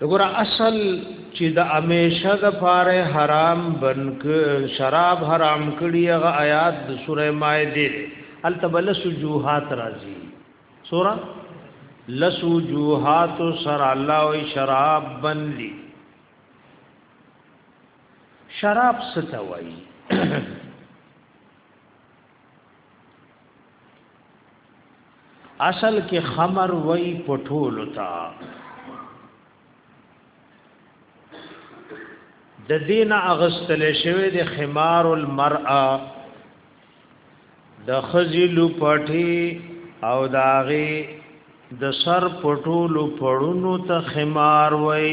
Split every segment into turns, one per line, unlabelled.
وګوره اصل چې د امیشه د پاره حرام بنک شراب حرام کړي هغه آیات د سوره مائده التبل سجوحات راځي سوره لسجوحات سر الله او شراب بنلی شراب ستوي اصل کې خمر وای پټول تا د دینه اغستل شوی د خمار المرأه د خزل پټي او داغه د سر پټول پړونو ته خمار وای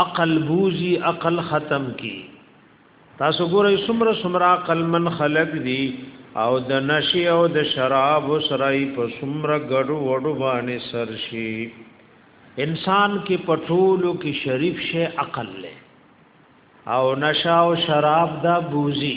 عقل بوزي عقل ختم کی تاسو ګورئ سمره سمرا عقل من خلق دی او د نشي او د شراب سره په سمره ګډو وډو باندې سرشي انسان کې پټولو کې شریف شي عقل له او نشا او شراب دا بوزي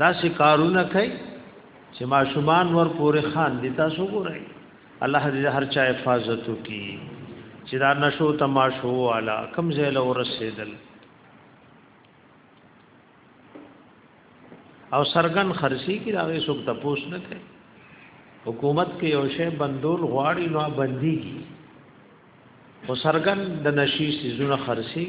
دا سی کارونه کوي چې ماشومان ور پورې خان دي تاسو ګورئ الله دې هر چا حفاظت وکي چې دا نشو تماشو والا کم زیل ورسېدل او سرګن خرسي کې راغې څوک تپوس نه کوي حکومت کې یو شی بندول غواړي نو بنديږي او سرګن د نشي سيزونه خرسي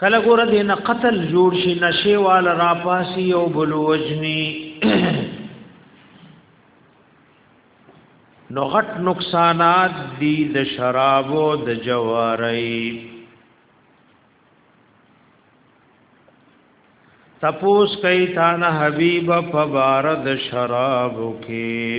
کله ګور دې نه قتل جوړ شي نشه وال را پاسي او بل وجني نو غټ نقصانات دي د شرابو د جواري تپوس کئی تانا حبیب فبارد شرابو کی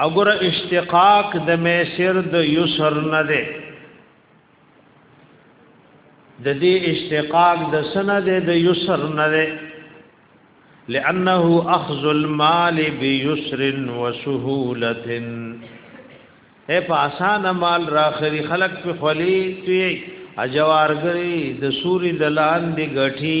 او ګور اشتقاق د میسر د یسر نه ده د دې اشتقاق د سنه ده د یسر نه ده لانه اخذ المال بيسر وسهوله اے په آسان مال راخري خلق په خلی تی اجوارګری د سوري دلان دی غټي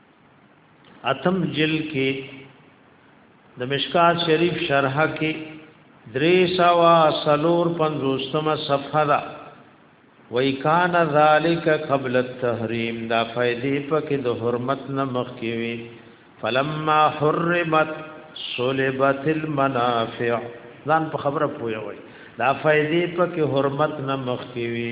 اتم جل کې د مشکات شریف شرح کې درې سوا سلور پنځوستمه صفحه ده وای کان ذالک قبل التحریم دا فائدې پکې د حرمت نه مخ کې وي فلما حرمت صلبت المنافع ځان په خبره پوي وای دا فائدې پکې حرمت نه مخ کې وي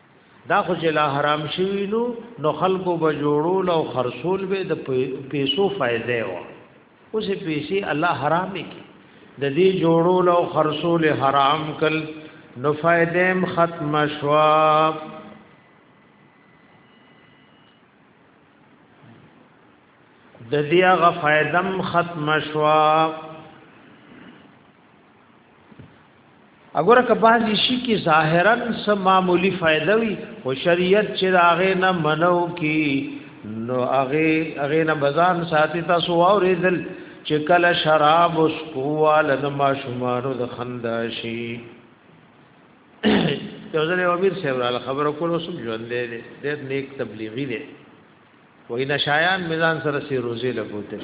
دا خو چې لا حرام شوی نو نو خلکو به جوړول او خرصول به د پیسو فائدې و اوس پیسې الله حرام کی د دې جوړول او خرصول حرام کل نو فائدې ختم شوا د دې هغه فائدم ختم شوا اگر که باز شي کې ظاهرا سم معمولی فائدہ وي او شریعت چې هغه نه منو کی نو هغه هغه نه بزان ساتي تاسو اوریدل چې کله شراب اوس کوال د ما شمارو د خندا شي یو ځل امیر صاحب خبرو کولو سم ژوند دی د نیک تبلیغی دی وای نه شایان میزان سره سی روزي لګوتل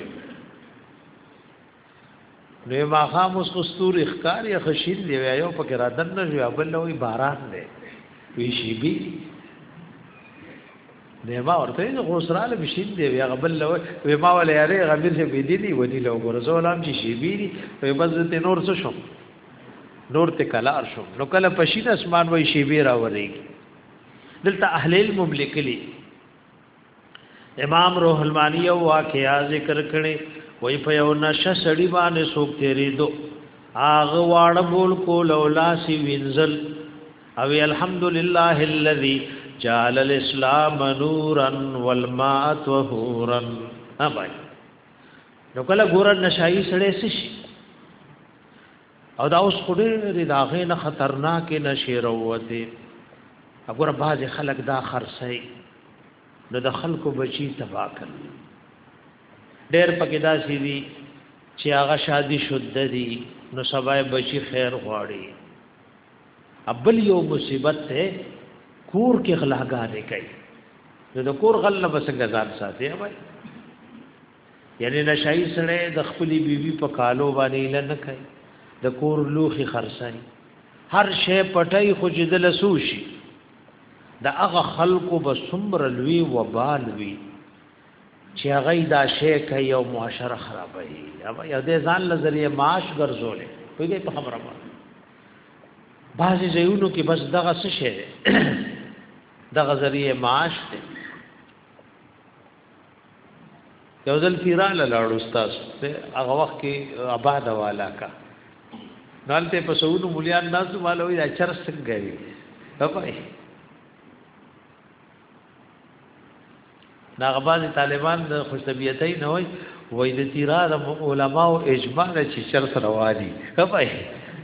نو ما خام اوس مستور اخکار یا خشیل دی یو پکې را دن نه جو بل وی باران دی وی شی بی نه ما ورته نو غوسراله بشیل دی یا بل لو وی ما ولې یاره غمیر شه بی دی دی ودی لو ګورزولام چې شی بی دی وی بس ته نور څه شو نور ته کلار شو نو کله پشین اسمان وی شی بی را ورېږي دلته اهل المملک لی امام روح المانی او واقعا ذکر کړي وای په یو نشه سړی باندې سوک تیری دو اغه واړه بول کول او لاسی وینزل او الحمدلله الذی جعل الاسلام نورا والماء طهورا ها بھائی نو کله ګور نشای سړی سشي او دا اوس خو ډېرې د هغې نه خطرناکې نشې راووتې وګوره بعضې خلک دا خرڅوي نو د خلکو بچي تباه کوي ډېر پکې داسې دي چې هغه شادي شده دي نو سبا بچي خیر غواړي ابل یو مصیبت ته کور کې غلاګانې کوي نو د کور غل نه بسنګ ځان ساتي وای یعنی نشای سره د خپل بیبي په کالو باندې لنه کوي د کور لوخي خرسای هر شی پټای خو جدل سوشي د هغه خلکو به سمر لوی وبال وی چې هغه دا شی کوي او معاشره خرابوي یا د ځان لزریه معاش ګرځولې پیږي په خبره باندې بعضی ځایونو کې بس دغه څه شی دغه ذریعہ معاش دی یو ځل پیران لاړو استاد ته هغه وخت کې آباد والا کا نالته په سعودو مليان ناسو مالو یا چر څنګه وي هپای ناغباز طالبان د خوش طبيعتۍ نه وای وای د تیرا د علماء اجماع چې چر سره وادي هپای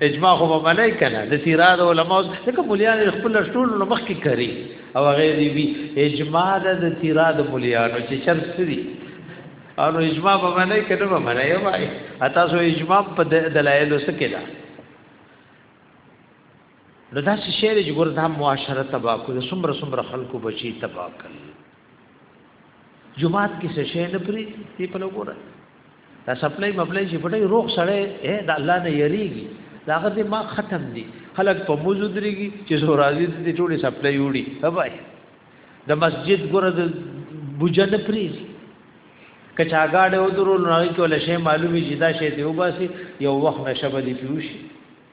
اجماع خو به ملای کنه د تیرا د علماء ځکه مليان خپل ټول مخ کې کوي او غیر وی اجماع د تیرا د مليانو چې چرته دي او اجماع به معنی کړه به معنی وای اته سو اجماع په دلایل سره ده نو دا چې شعر جګور د معاشره تبا کو د سمره سمره خلکو بچي تبا کړ جمعات کې څه شعر نه پری دی په لګوره دا سپلای مبلای چې پټي روغ سړی اے دا الله نه یریږي دا غته ما ختم دي خلک په موزو دريږي چې زو راځي دې ټولې سپلای وړي هبای د مسجد ګره د بوجن پریز کچا گاډه ودرو نه کې ولا شی معلومي چې دا شی دی وباسي یو وخت نشبه دي پیوشي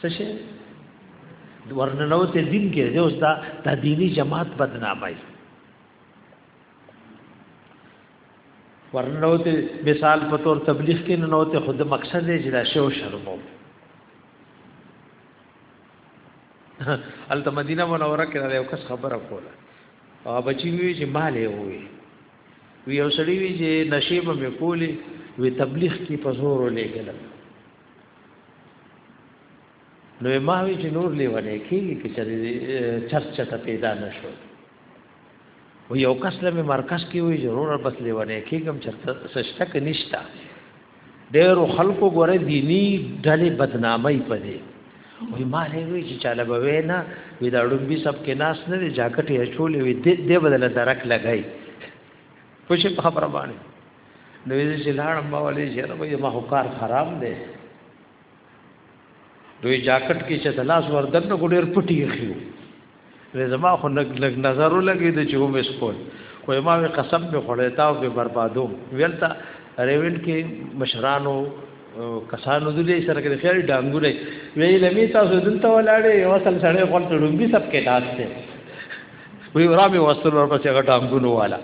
څه شي ورننو ته دین کې دی اوس دا د دینی جماعت بدنامي ورننو ته مثال په تور تبلیغ کې نه نو ته خود مقصد یې جدا شو شرمو الته مدینه منوره کې راځي او کس خبره کوله او بچی وی چې مال یې وې وی او سړی وی چې نشیب مې کولی وی تبلیغ کې په زور ولېګل نو ما وی چې نور لیونه کیږي چې چرچا ته پیدا نشو و یو کس له مرکز کې وی ضرور بس لیونه کیږم چرته سشته کې نشتا ډېر خلکو ګوره دینی ډلې بدنامي پدې وی ما نه وی چې چاله به وینا وی دا ډومبي سب کې ناس نه دی جاکټ یې چولې وی دې بدل درک لګای خوشي خبره باندې نو یې چې لاړم ما ولې چې نه وي ما هو کار خراب دی دوی جاکټ کې چې تلاش وردن نو ګډیر پټي خيو زه زما خو لګ لګ نظر لګي د چې هم سپول خو ما وی قسم به خړېتا او به بربادو ویلتا ریوند کې مشرانو کسانو د دې سره کې خیر ډانګورې وی لمی تاسو دلته ولاړې وصل سره خپل ټړمبي سب کې داسته وی ورامي وصل ورپسې غټ امګونو والا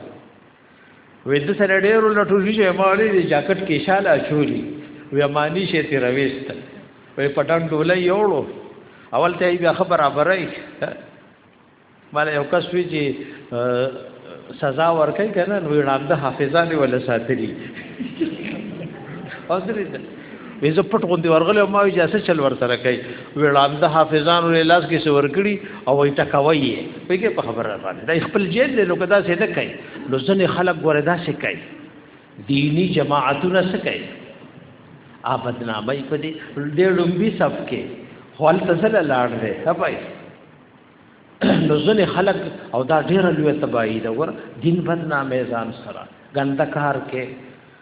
وې د سره ډېر لټول شي مالې د جاکټ کې شاله چولی وې مانی شي تیر وېست وې پټان ډولې یوړو اول ته بیا خبر ابرای مال یو کس وی چې سزا ورکړي کنه نو وړاند حافظه دی ول ساتلی او درې وې زه پټ غوندي ورغلی او ما وی جاسه چل ور سره کوي وړاند حافظانو له لاس کې سور کړی او وي تکوي یې ویګه په خبره باندې دا خپل جیل له نو کدا سه نه کوي نو ځنې خلک وردا سه کوي دینی جماعتونه سه کوي آبد نامه په دې ډېر لومبي صف کې خپل تسل لاړ دی هپای نو ځنې خلک او دا ډېر لوی تباہی دا ور دین بدنامه ځان سره ګندکار کې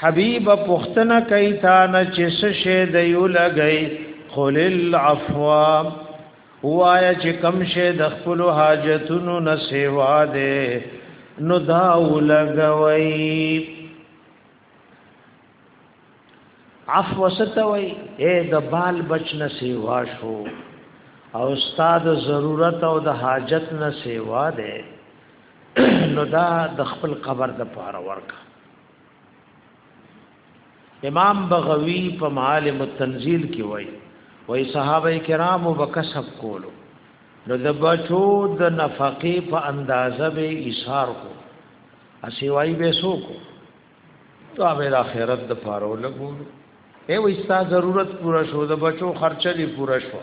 حبیب پختنه کوي تا نه چې څه شی د یو لګي قل العفو وایا چې کم شی د خپل حاجتونو نه سیوا ده نو دا ولګوي عفو ستوي اے د بال بچ نه سیوا شو او استاد ضرورت او د حاجت نه سیوا ده نو دا د خپل قبر د پاره ورکه امام بغوی په معالم التنزیل کې وای وای صحابه کرامو وکسب کولو نو د بچو د نفقې په اندازه به ایثار کو اسی وای به سو کو تو امر اخرت د پاره لګو ای وستا ضرورت پورا شو د بچو خرچه دی پورا شو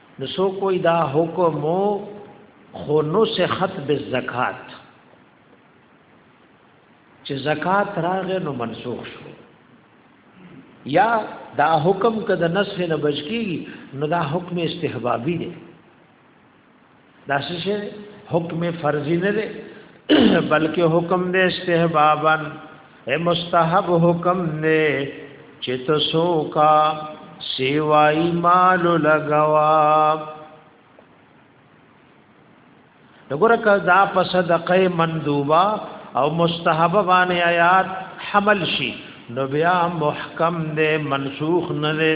نو سو کوئی دا حکم خو نو سخت بالزکات چې زکات راغې نو منسوخ شو یا دا حکم کده نسخ نه بچکی نو دا حکم استحبابی دی دا څه حکم فرضی نه دی بلکې حکم دې استحبابا اے مستحب حکم دې چې تاسو کا سیوای مال لګوا وګوره که دا په صدقه مندوبه او مستحب باندې آیات حمل شي نو بیا محکم دې منسوخ نه دې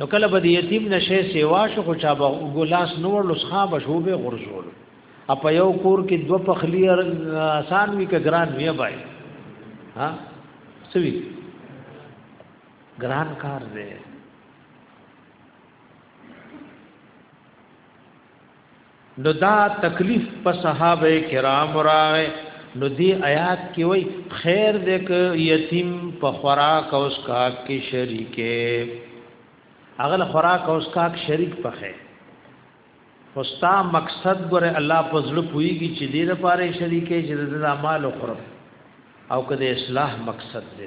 نو کله به یتیم نشه سیوا شو خو چا به ګلاس نور لسخا به شو به غرزول اپ یو کور کې دو پخلی آسان وی ک ګران وی بای ها سوي ګران کار دی نو دا تکلیف په صحابه کرام راغې نو دی آیات کې وای خیر دې ک یتیم په خوراک او اسکاک کې شریکه اغل خوراک او اسکاک شریک پخې خوستا مقصد ګره الله په زړه پويږي چې دې لپاره شریکې چې د مال خورم او کده اصلاح مقصد دې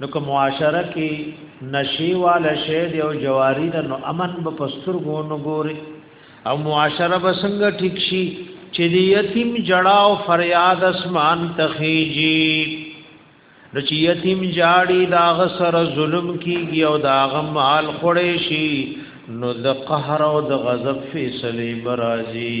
نو که معاشره کې نشي والا شی دی او جواری ده نو امن به پستر غو نو ګوري او معاشره به څنګه ټیک شي چې دی یتیم جړا او فریاد اسمان تخیجی نو چې یتیم جاړي دا غسر ظلم کیږي او دا غمال خړې شي نو د قهر او د غضب فیصله برازي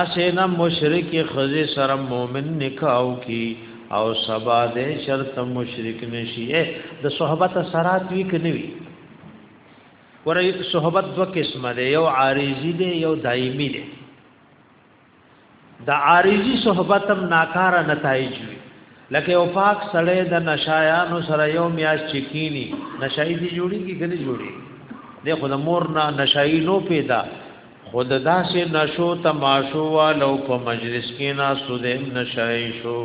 اسینا مشرک خزی سره مؤمن نکاو کی او سبا دې شرط مشرک نشي د صحبت سرات وی کنوي ورې صحبت دو قسمه ده یو عارضی ده یو دایمی ده د عارضی صحبتم ناکاره نتایج وي لکه او پاک سړی د نشایانو سره یو میاش چکینی نشای دی جوړی کی کنه جوړی د خود مور نه نشای نو پیدا خود داسې نشو تماشو والو په مجلس کې نا سودم نشای شو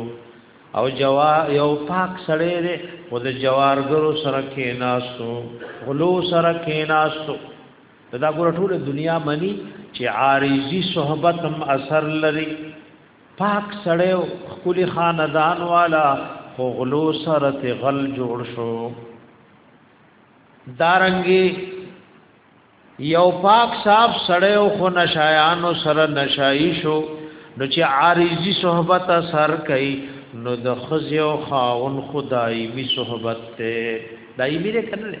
او جوا یو پاک سړی دی خود جوارګرو سره کې ناسو غلو سره کې ناسو دا ګور ټول دنیا منی چې عارضی صحبت هم اثر لري پاک سړی خپل خاندان والا غلو سره ته غل جوړ شو دارنګي یو پاک صاحب سړی او خو نشایانو سره نشای شو نو چې عارضی صحبت اثر کوي نو د خزیو خاون خدای می صحبت ته دایمي ده کنه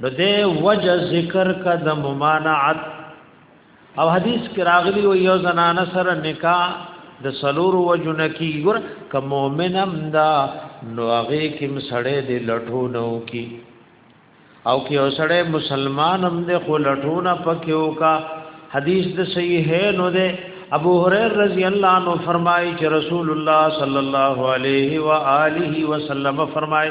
نو دې وجه ذکر کا د ممانعت او حدیث کې راغلی او یو زنانه سره نکاح د سلور وجنه کی ګور ک مؤمنم دا نو هغه کې مسړې دې لټونو کی او کې اوسړې مسلمانم دې خو لټونه پکيو کا حدیث د صحیح ہے نو دې ابو هريره رضی الله عنه فرمایي چې رسول الله صلی الله علیه و آله وسلم فرمایي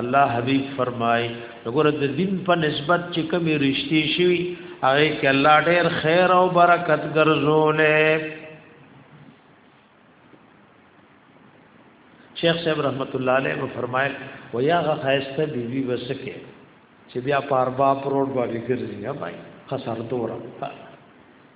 الله حبیب فرمای وګوره د دین په نسبت چې کومې رښتې شوي هغه کې الله ډېر خیر او برکت ګرځولې شیخ صاحب رحمت الله علیه و فرمایل و یاغه خایسته بیبي وسکه چې بیا پاربا پروت باندې ګرځي نه پای خسر دورا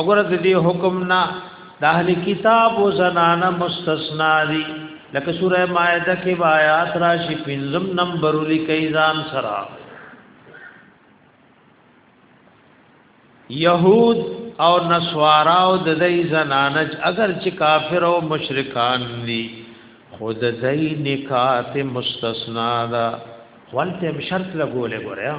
اگر د دې حکم نه د اهل کتاب او زنانه مستثنا دي لکه سوره مائده کې آیات راشي پنځم نمبر لیکي ځان سره يهود او نسوارا او د دې زنانه اگر چې کافر او مشرکان دي خود دې نکات مستثنا ده ولته شرط لګولې ګوریا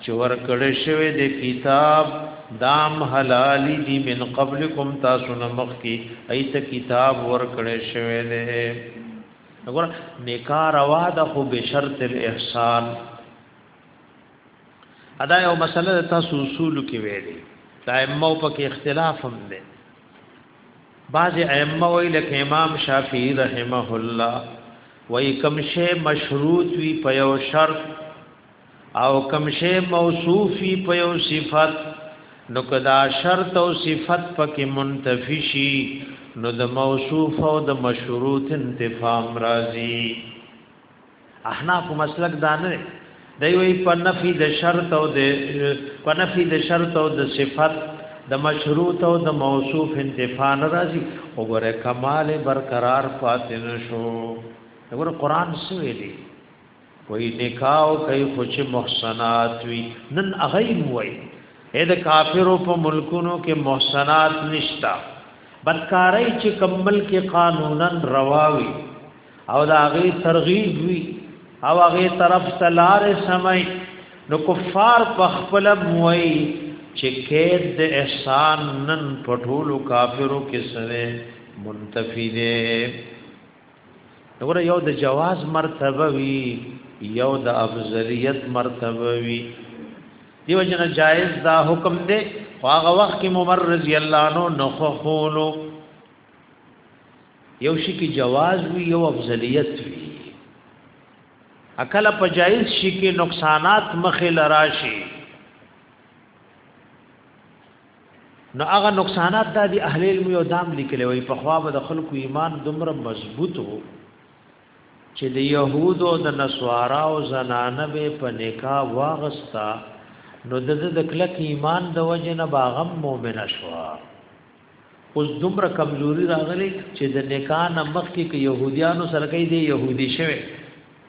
چې ورکړې شوی د کتاب دام حلال دي من قبلکم تاسو نه مخ کی ایت کتاب ورکړې شوی دی وګور نکاح روا ده خو به شرط الاحسان ادا یو مسله تاسو اصول کې ویلي دایمه په کې اختلاف هم دی بعض ائمه وی لکه امام شافعی رحمه الله وی کم شی مشروط وی په یو شرط او کم شی موصوفی په یو صفت نو کدا شرط او صفت پکې منتفی شي نو د موصوف او د مشروط انتفام راځي احناف مسلک دانه دی وی په نفي د شرط او د په نفي د شرط او د صفت د مشروط او د موصوف انتفاع ناراضي وګوره کمال برقرار فاتن شو وګوره قران سوې دي وای نکاو کوي خو چې محسنات وي نن هغه موي اې د کافرو په ملکونو کې محسنات نشتا بدکارای چې کمل کې قانونا رواوي او دا غي ترغیب وي او هغه طرف تلار سمي نو کفار په خپل موي چې کېد د احسان نن پټولو کافرو کې سره منتفی دي نور یو د جواز مرتبه وی یو د افضلیت مرتبه وی دیو جن جائز دا حکم دی هغه وخت کې عمر رضی الله عنه نخخولو یو شي کې جواز وی یو افضلیت وی اکل په جائز شي کې نقصانات مخې لراشي نو هغه نقصانات دا دی اهل علم یو دام لیکلی وي په خوا به د خلکو ایمان دومره مضبوط وو چې د يهودو د نسوارا او زنانه به په نکاح واغستا نو د د کلک ایمان د وجه نه باغم مؤمن شوا اوس دومره کمزوري راغلي چې د نکاح نه مخکې کې يهوديانو سره کوي د يهودي شوه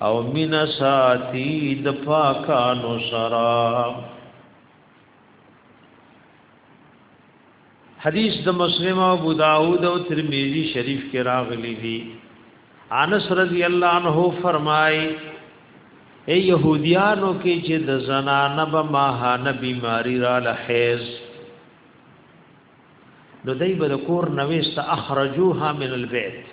او مین ساتی د پاکانو سرا حدیث د مسلم او ابو داود او ترمذی شریف کې راغلی دی انس رضی الله عنه فرمای اے یهودیانو کې چې د زنانه به ماهانه بیماری را لحیز نو دای به د کور نوې ست اخرجوها من البيت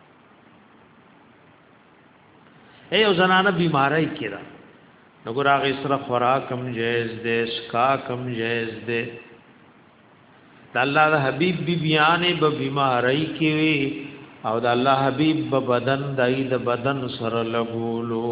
ایو زنانه بیماری کړه نو ګور هغه سره خوراک کم جایز دی سکا کم جایز دی د الله د حبیب بی بیانې به بیماری کې او د الله حبیب په بدن دای د بدن سره لګولو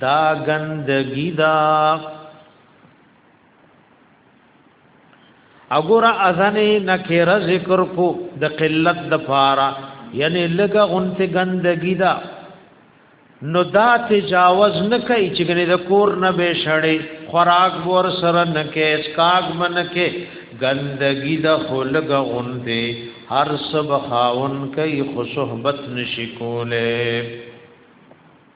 دا ګندګی دا اګور اذن نکره ذکر کو د قلت د پارا یعنی لګه غنته ګندګی دا نو دا تجاوز نه کوي چې ګنې د کور نه به شړې خوراک ور سره نه کې اسکاګ من کې ګندګی د خلګ غنته هر سب خاون کوي خو صحبت نشي کوله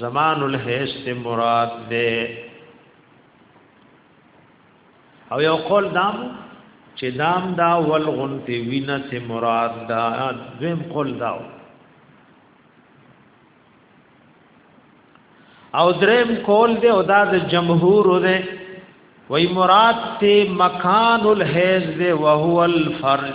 زمان الحیث ته مراد ده او یو قول دام چې دام دا ولغنت وینه ته مراد ده دویم قول داو او دریم قول ده او دا د جمهور ده وای مراد ته مکان الحیض ده وهو الفرج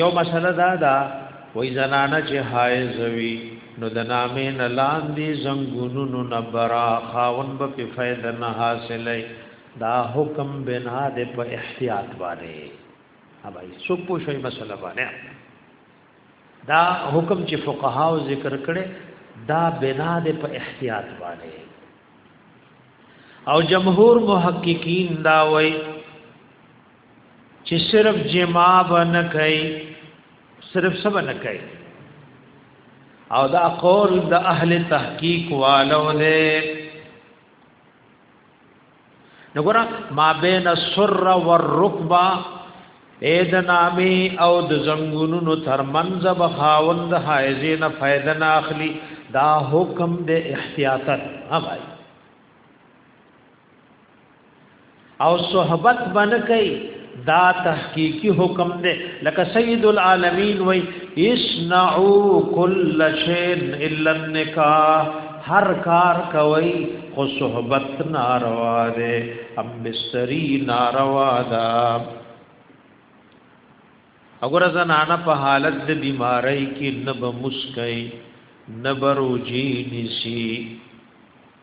یو مسله دا ده وای زنانه چې حایز وي نو د نامې نه لاندې زنګونونو نه برا خاون به په فائدہ نه حاصلې دا حکم بنا د په احتیاط باندې اوبای څو پوښي مسله باندې دا حکم چې فقهاو ذکر کړي دا بنا د په احتیاط باندې او جمهور محققین دا وای چې صرف جما بنه کوي صرف سب نه کوي او دا قول د اهل تحقیق والو نه نګور ما بین السر والركبه اید نامی او د زنګونونو تر منځ بخاوند حایزه نه فائدہ نه اخلي دا حکم د احتیاطت اوای او صحبت بن کئ دا تحقیقی حکم دے لکه سید العالمین وی اسنعو کل شین الا النکاح هر کار کوي خو صحبت ناروا دے ام بستری ناروا دا اگر زنانا په حالت د بیماری کې نب مسکئ نبرو جی نسی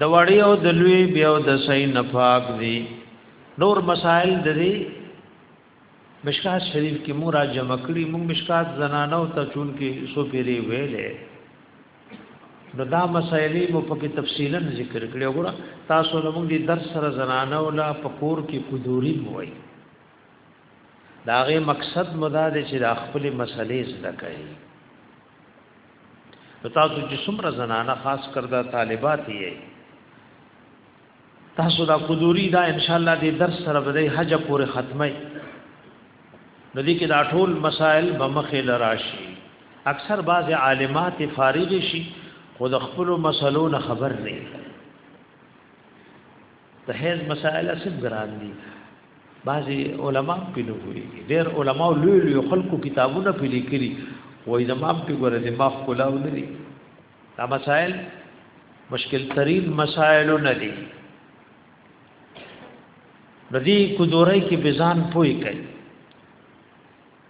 د وړي او د لوی بیا او د صحیح نه پاک دي نور مسائل د دې مشکات شریف کې مو را جمع کړي مو مشکات زنانه او تچون کې سو پیری ویلې نو دا مسائلې مو په کې تفصیلا ذکر کړي وګوره تاسو له موږ دي درس سره زنانه ولا پکور کې قدوري موي داغه مقصد مدار چې د خپل مسلې زده کوي تاسو چې څومره زنانه خاص کردا طالبات یې تاسو دا قدوري دا ان شاء الله دې درس سره به حج پورې ختمي نو دې کې دا ټول مسائل به مخې لراشي اکثر بعض عالمات فارغ شي خو د خپل مسلو نه خبر نه ته هیڅ مسائل اسب ګران دي بعضی علما په نو ګوري ډېر علما لوی لوی خلکو کتابونه په لیکلي وای زمام په ګوره دې ما خپل او نه دي دا مسائل مشکل ترین مسائل نه دي ردی کو دوره کې بزان پوي کوي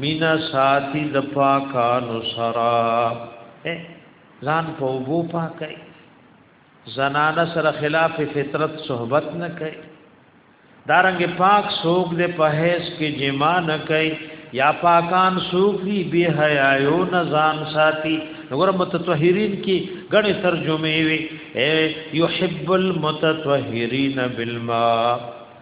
مینا ساتي د پاکانو سرا ځان په وبو پاکي زنانه سره خلاف فطرت صحبت نه کوي دارنګ پاک سوق دې په هیڅ کې جما نه کوي یا پاکان سوق دي به حیاو نه ځان ساتي وګور متطهرین کی غنی ترجمه وی یحب المتطهرین بالماء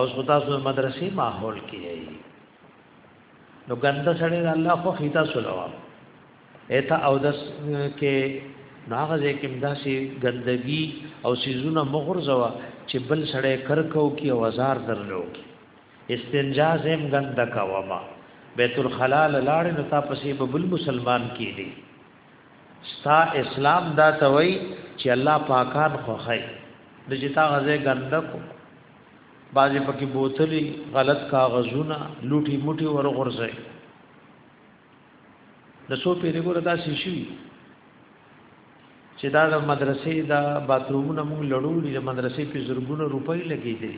اوس خو تاسو د مدرسې ماحول کې یې نو ګنده سړی د الله خو خیتا سلوا ایته او دس کې ناغه ځکه داسې ګندګي او سيزونه مغرزوا چې بل سړی کرکو کې او هزار درلو استنجا زم ګنده کوما بیت الخلال لاړ نو تا پسې به بل مسلمان کې دي ستا اسلام دا توي چې الله پاکان خوخی د جتا غزه ګنده کو بعضی پکې بوتلی غلط کاغذونه لوټي موټي ورغورځي د سو پیری ګور دا شیشي چې دا د مدرسې دا باترومونه موږ لړولې د مدرسې په زرګونو روپۍ لګېدې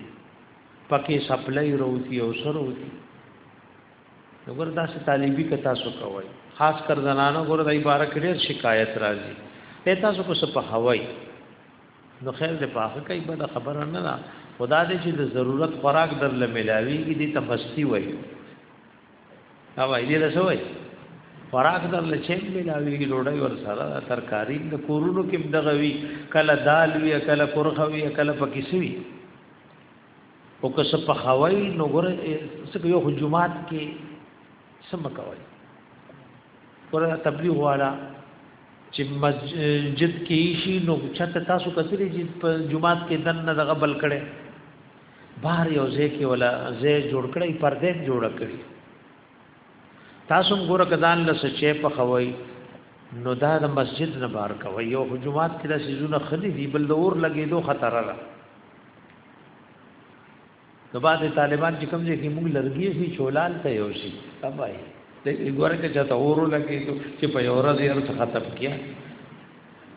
پکې سپلای وروتي او سره وتی وګور دا چې طالبي که تاسو کوی خاص کر زنانو ګور دای بار کړي شکایت راځي ته تاسو کو سپ هوای نو خیر دې پاخه کوي بل خبره نه ده خدا دې چې د ضرورت خوراک در لملاویږي دې ته مستی وایي او دې له سوې خوراک در لچې ملاویږي ډوډۍ ور سره ترکاری د کورونو کې دغه وی کله دال وی کله کورخه وی کله پکې سوي او که څه پخوي نو ګره څه یو جمعات کې سم کوي پر تبلیغ والا چې مسجد کې شي نو چته تاسو کتلی چې په جمعات کې دن نه دغه بل کړي بهر یو ځای کې ولا ځای جوړ کړي پردې جوړ کړي تاسو ګور کدان له سچې په خوي نو دا د مسجد نه بار کوي یو جمعات کې د سيزونه خدي دی بل دور لګې دو خطر را نو بعد طالبان چې کوم ځای کې موږ لرګي سي چولال ته یو شي تبای د ګوره کې چاته اورو لګي چې په یو ورځ یې څه ختم کیا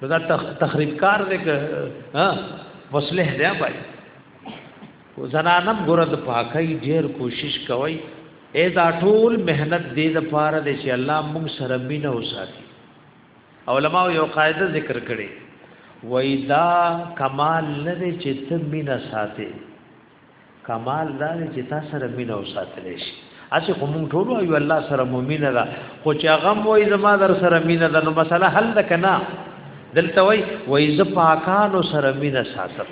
نو دا تخریب کار دې که ها مصلح دی بای زنانم ګوره د پاکۍ ډیر کوشش کوي اې دا ټول مهنت دې د پاره دې چې الله موږ سره مینه وساتي علماء یو قاعده ذکر کړي وای دا کمال نه دی چې ته مینا ساتي کمال دا دی چې تاسو سره مینا وساتل شي اسی خو مونږ ټول وایو الله سره مؤمن ده خو چې هغه وای زما در سره مینه ده نو مسله حل ده کنه دلته وای وای ز پاکانو سره مینه ساتم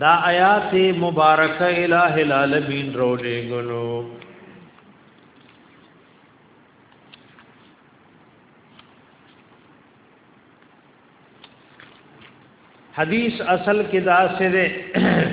دا آیات مبارک الہ العالمین رو لے گلو حدیث اصل کې دا څه ده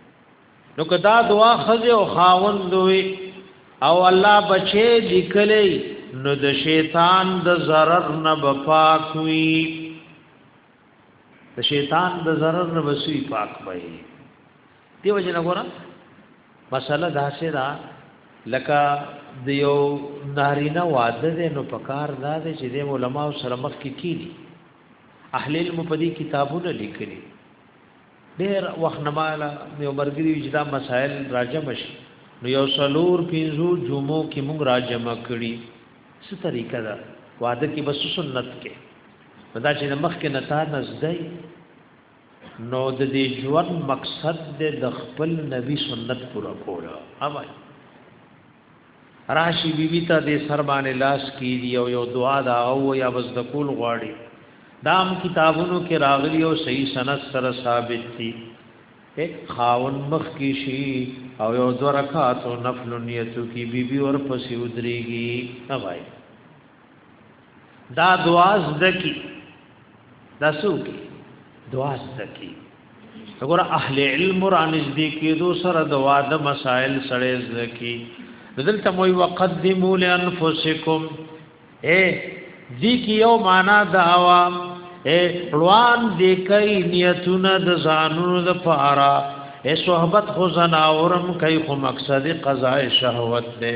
نو کدا دعا خزه او خاوند وي او الله بچي لیکلې نو د شیطان د zarar نه بپاک وي د شیطان د zarar نه وسوي پاک وي دیو جن وګوره مسله دا سه دا لکه د یو نارینه واده دی نو پکار دا دی چې د علماو سره مخ کې کینی اهل علم په دې کتابونه لیکلي ډیر وخت نه مالا یو مرګری چې دا مسائل راجم شي نو یو سلور پینزو جمعو کې موږ راجم کړي څه طریقه ده واده کې بس سنت کې دا چې مخ کې نتا نزدای نو د دې ژوند مقصد د خپل نبی سنت پورا کوله اوبای راشي بي بي ته دې سر باندې لاس کی دی او یو دعا دا او یا بس د کول غواړي دام کتابونو کې راغلی او صحیح سند سره ثابت دي خاون مخ کی شي او یو دو رکعاتو نفل نیتو کی بی بی ور پسې ودرېږي اوای دا دعا زدکی دا سوک دعا زدکی وګوره اهل علم را نږدې کېدو سره د واده مسائل سره زدکی دلته موي وقدموا لانفسکم اے دې کې یو معنا دا وا اے روان دې کوي نیتونه د ځانونو د پاره اے صحبت خو زناورم کوي خو مقصد قضاء شهوت ده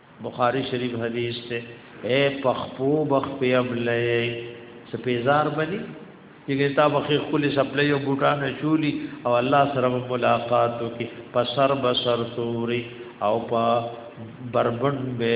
بخاری شریف حدیث ته اے پخپو بخ په ابلې سپیزار بني دغه تا بخې خپل سپلې او بوټان چولی او الله سره ملاقات کی په سر بسر توري او په بربند به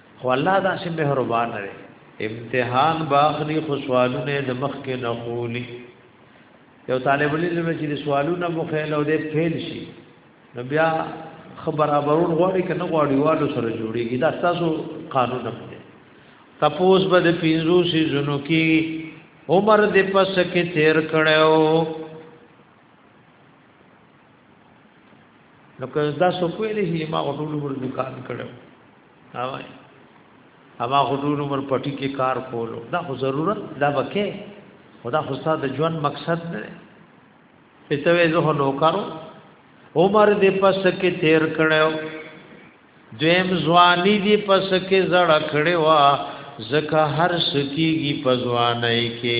خو الله دا سي مهربان لري امتحان باخلی خو سوالونه د مخ کې نه خولي یو طالب علم چې سوالونه مخېل او د فیل شي نو بیا خبره برون غواړي کنه غواړي والو سره جوړيږي دا تاسو قانون نه دی تپوس به د پینزو سي زونو کې عمر دې پس کې تیر کړو نو که دا سو کوی نه ما غټول ور دکان کړو اما غټول عمر پټی کې کار کولو دا خو ضرورت دا بکې خدا خو ستاسو د ژوند مقصد نه دی ته وې زه نو کارو عمر دې پس کې تیر کړو دویم ځواني دې پس کې زړه کړو وا زکه هر سکیږي په ځواني کې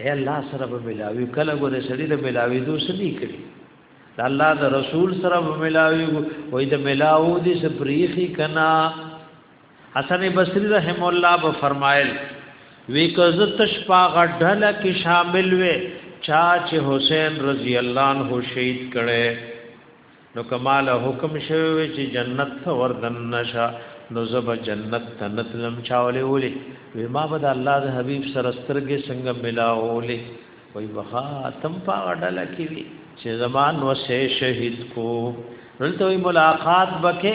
اے الله سره به ملاوي کله ګوره سړي د ملاوي دو سړي کړي د الله د رسول سره به ملاوي وې د ملاو دي سپريخي کنا حسن بصري رحم الله به فرمایل وی کزه تشپا غډل کې شامل وې چا چې حسین رضی الله عنه شهید کړي نو که ما له حکم شوی وی چې جنت ته وردن نشه نو زه به جنت ته نتلم چاولې ولې وی ما به د الله د حبیب سره سترګې څنګه ملاولې وی بخا تم په ډله کې وی چې زمان وسه شهید کو دلته ملاقات بکې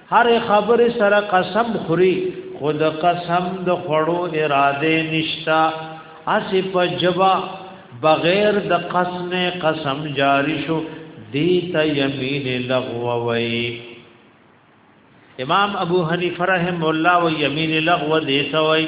هر خبر سره قسم خوري خود قسم د خړو اراده نشتا اسی په جبا بغیر د قسم قسم جاری شو دیتا یمین لغو وی امام ابو حنیفه رحم الله و یمین لغو دیتا وی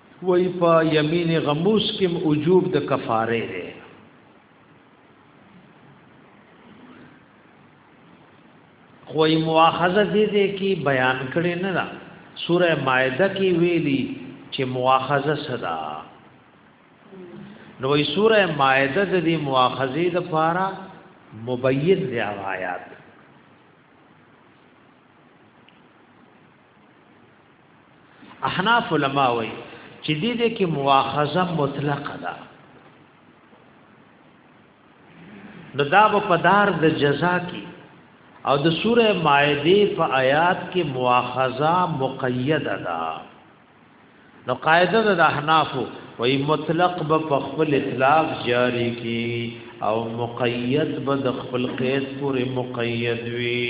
وای په یمین غموس کې وجوب د کفاره دی خو یې مؤاخذه دې دې کې بیان کړي نه دا سوره مائده کې ویلي چې مؤاخذه صدا نو یې سوره مائده د دې مؤاخذه د پاره مبین دی آیات احناف علما وایي چې دې دې کې مواخذه مطلقه ده نو دا په دار د جزا کې او د سوره مائده په آیات کې مواخذه مقیده ده نو قاعده د احناف وی مطلق به په خپل اطلاق جاری کی او مقید به د خپل قید پورې مقید وي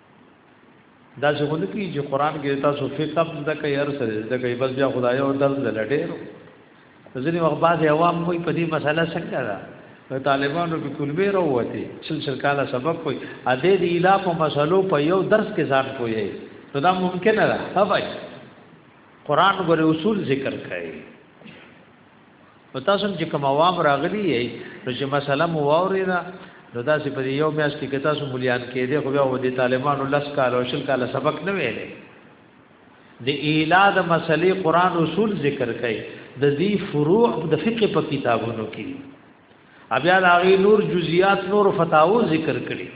دا څنګه کی چې قران کې تاسو فقہ زده کوي هر سره زده کوي بس بیا خدای او درس دلټې ځینې وخت بعض عوام وي په دې مسله څنګه ده په طالبانو کې کلمې راوته سلسله کاله سبق کوي ا دې د اله په مسلو په یو درس کې ځان کوي نو دا ممکن نه ده ها بھائی قران غره اصول ذکر کوي نو تاسو هم چې کوم عوام راغلي یي نو چې مسله مو واورېده نو تاسو په یو میاش کې کتا سو مليان کې دي خو بیا و دي طالبانو لس کال او شل کال سبق نه ویلې د ایلاد مسلې قران اصول ذکر کړي د دې فروع د فقه په کتابونو کې بیا د هغه نور جزئیات نور فتاوو ذکر کړي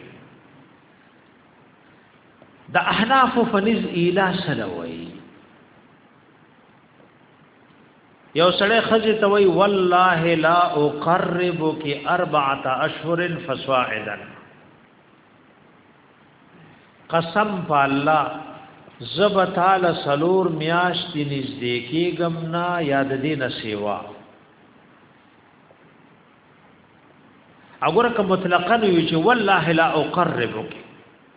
د احناف فنز ایلا سره وایي یو سړی خزه ته وی والله لا اقربک اربعه اشهر فصاعدا قسم په الله زب تعالی سلور میاشت نږدې کېګم نه یاد دې نه سیوا اگر که مطلقاً وی چې والله لا اقربک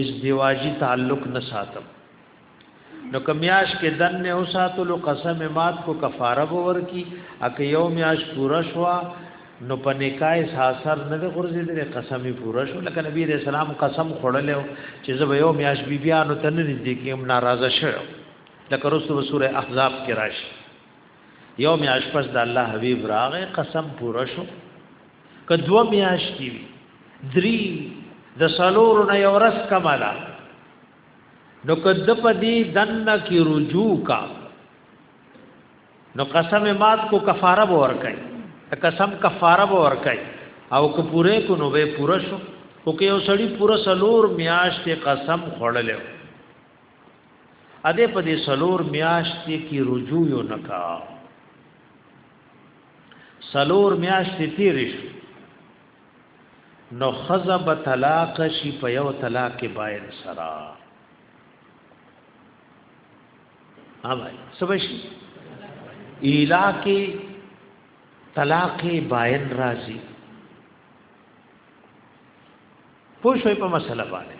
ازدواجی تعلق نه ساتم نو کمیاش کې دن نه اوساتلو قسم مات کو کفاره باور کی اکه یو میاش پورا شوا نو په نکاح ساسر نه د غرزې د قسم پورا شو لکه نبی رسول الله قسم خړلې چې زه به یو میاش بی بیا نو تن نه دي کې هم ناراضه شو لکه رسول سوره احزاب کې راشي یو میاش پس د الله حبیب راغې قسم پورا شو که دوه میاشتې وي درې د سلور نه یو ورځ کم ده نو کد په دې دنه کې رجوع کا نو قسم مات کو کفاره به ور کوي قسم کفاره به ور کوي او که پوره کو نو به پوره شو او که یو سړی پوره سلور میاشتې قسم خړلې ا دې په دې سلور میاشتې کې رجوع یو نکا سلور میاشتې تیرې شو نو خزه به طلاق شي په یو طلاق کې باید سرا اوبای سبشي علاقه طلاق باید راځي پوه شوي په مسله باندې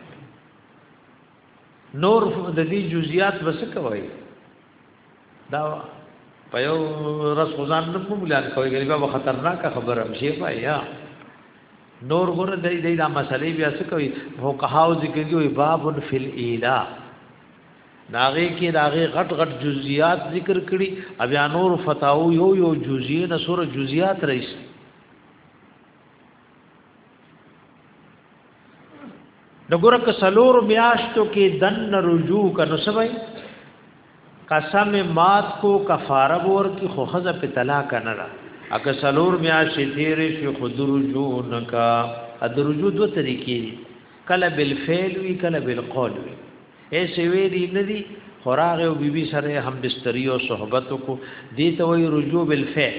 نور د دې جزئیات بس کوي دا په یو رس غزان نه کوم لار کوي غریبه به خطرناک خبره مشي پای یا نور غره د دې دا مسلې بیا څه کوي هو کهاو ذکر کوي باب فی الاله داغه کې داغه غټ غټ جزئیات ذکر کړي بیا نور فتاو یو یو جزئیه نه سور جزئیات رئیس د ګور ک سلور میاشتو کې دن رجوع کنو سبای قسم مات کو کفاره ور کی خو خزه په طلاق نه را اګه سلور میاشتې تیر شي خود رجوع نکا د رجوع دوه طریقې کله بالفعل وی کله بالقول وی ایسه ویری ندی خوراغ او بیبي سره هم بستری او صحبت کو دي ته وی رجوع بالفعل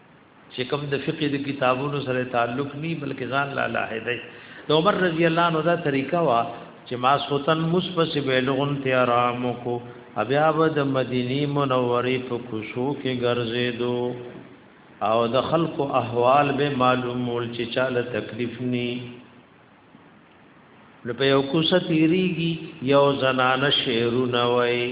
چې کوم د فقې د کتابونو سره تعلق ني بلکې ځان لا لاهدای د عمر رضی الله عنه دا طریقه وا چې ما سوتن مصفس بیلغن ته آرام کو بیا به د مدینی منورې په کوشو کې ګرځېدو او د خلکو احوال به معلومول چې چاله تکلیف ني نو په یو کوسه تیریږي یو زنانه شعرونه وایي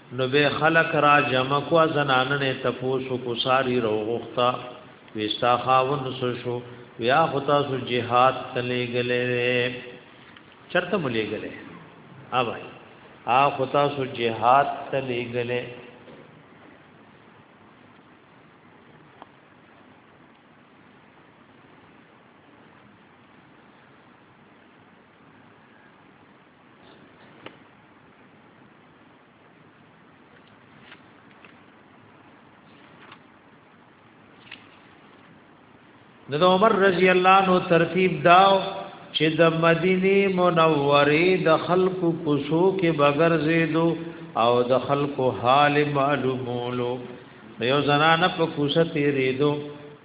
نو به خلق را جمع کو زنانن تپوس کو ساری روغختا وستا خاون شو ویا خطا سو جهاد تلې غلې چرته ملې غلې ها بھائی ها خطا سو جهاد تلې غلې د عمر رضی الله عنه ترتیب داو چې د مدینه منورې د خلکو کوسو کې بغیر زیدو او د خلکو حال معلومولو یو زنانه په کوسه تیرېدو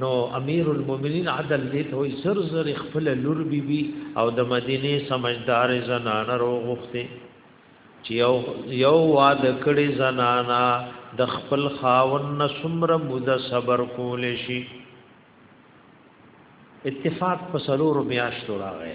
نو امیر المؤمنین عدل دې ته وي زر زر خپل لور بي بي او د مدینه سمجدار زنانه روغخته چې یو یو واد کړي زنانا د خپل خاون سمره مود صبر کول شي اتفاق په سلور میاشتو راغی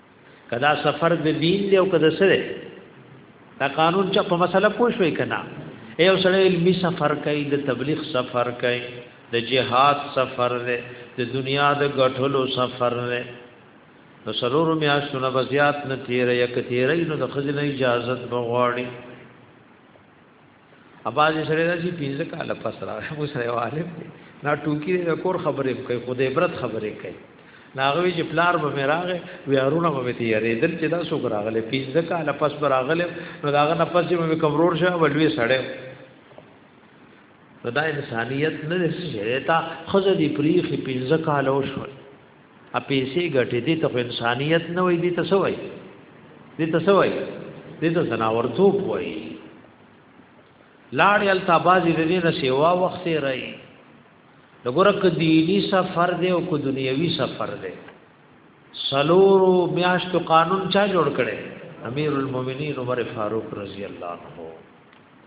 کدا سفر د دین دی او کدا سره دا قانون چې په مسله پوه شوي کنه یو سره علمي سفر کوي د تبلیغ سفر کوي د جهاد سفر دی د دنیا د غټلو سفر دی نو سرور میا شنو بزیات نه تیر یک تیرې نو د خزنه اجازه بغواړي اباځي سره داسي پینځه کاله پس را مو سره عالم دی نا ټوکی د کور خبرې کوي خو د عبرت خبرې کوي ناغوي چې پلار به مراغه ویارونه به تی یریدل چې دا سو راغله پینځه کاله پس راغله نو داغه نه پس چې مې کمرور شه ولوي سړې دا انسانیت نه شي تا خزه دی پریخي پینځه کاله وشو ا پیسې ګټې دي ته انسانيت نه وي دي ته سوي دي ته سوي دي ته زناورتوب وي لاړې التابازي د دې نه سیوا وخت یې راي دغه ک دینی سفر دی او کو دنیوي سفر دی سلورو میاشت قانون چا جوړ کړي امیر المؤمنین عمر فاروق رضی الله عنه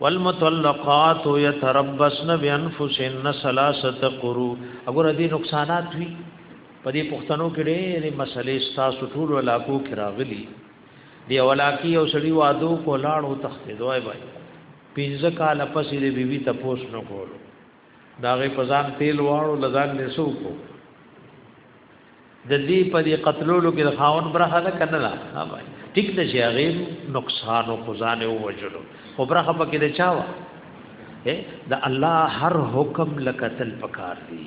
والمطلقات يتربصن بانفسهن ثلاثه قرو اگر دې نقصانات وي په دې پښتنو کې ډېرې مسلې ستاسو ټول علاقو کې راغلي دی ولاکی او سړی وادو کو لاړو تختې دوی وای پینځه کال پسې دې بیبي تپوس نه کولو دا غي پزان تیل واړو لزان نسو کو د دې په دې قتلولو کې خاون برخه ده کنه لا ها بھائی ټیک ده چې هغه نقصان او خزان او وجلو خو برخه پکې ده چاوا د الله هر حکم لکتل پکار دی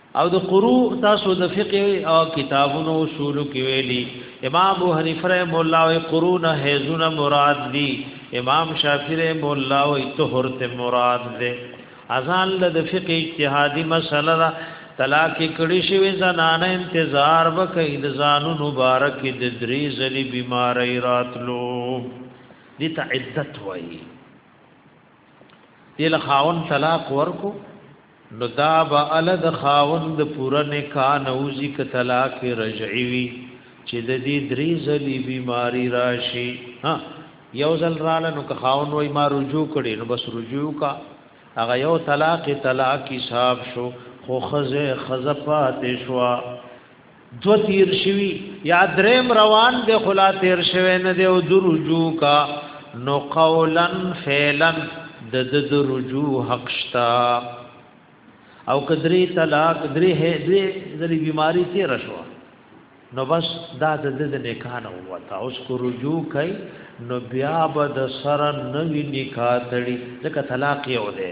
او د قرو تاسو د فقه او کتابونو اصول کې ویلي امام ابو حنیفه رحم الله او قرون هیزونه مراد دي امام شافعی رحم الله او طهر ته مراد دي اذان له د فقه اجتهادي مسله ده طلاق کړي شوی زنانه انتظار وکړي د زانو مبارک د درې ځلې بیماری راتلو دي ته عدت وایي دل خاون طلاق ورکو نو دا به ال د خاوند پوره نکاح نوځي ک طلاق رجعي وي چې د دې درې ځلې بیماری راشي ها یو ځل رااله نو که خاون وای ما رجوع کړي نو بس رجوع کا هغه یو طلاق طلاق حساب شو خو خزه خزفات شو دو تیر شوی یا دریم روان دی خلا تیر شوی نه دی او درجو کا نو قولا فعلا د د درجو حق شتا او کدری طلاق دری ہے دری دری بیماری تیر شو نو بس دا د د نکاح نه وتا اوس کو رجوع کای نو بیا به د سره نوی نکاح تړي ځکه طلاق یو دی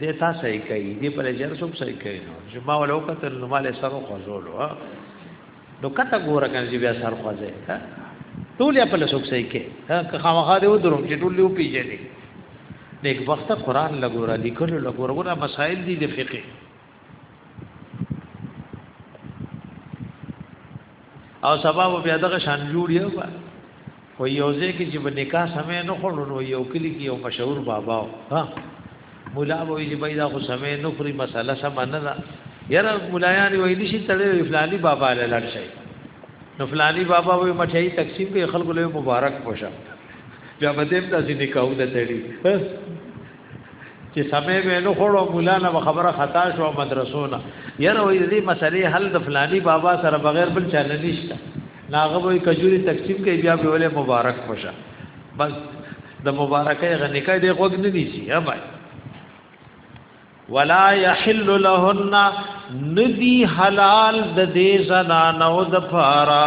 دې تا صحیح کوي دې پر جر سوب صحیح کوي نو چې ما ولو کتل نو مال سر خوځول نو کته ګور کنه چې بیا سر خوځي ټول یې په لسوب صحیح کوي که خامخا دې ودروم چې ټول یې پیژني نیک وخت قرآن لګورا لیکلو لګورا مسائل دي د فقه او سبب بیا دغه شان جوړ یو خو یو ځکه چې په نکاح سمې نه خورو نو یو کلی کې یو مشهور بابا ها مولا وایي چې پیدا خو سمې نه خوري مسله سم نه ده یاره مولایان وایي نشي تړلې فلاني بابا له لړ شي نو فلاني بابا وایي مچای تقسیم په خلکو له مبارک پوشه بیا به دې تاسو نکاح ودتړي چې سمې به نو خړو مولانا به خبره خطا شو مدرسونه یره وې دې مسلې حل د فلانی بابا سره بغیر بل چا نه نشته ناغه وې کجوري تقسیم کوي بیا به ولې مبارک خوشه بس د مبارکې غنیکه دې غوګ نه نیسی ها بھائی ولا يحل لهن ندی حلال د دې زنانو د فارا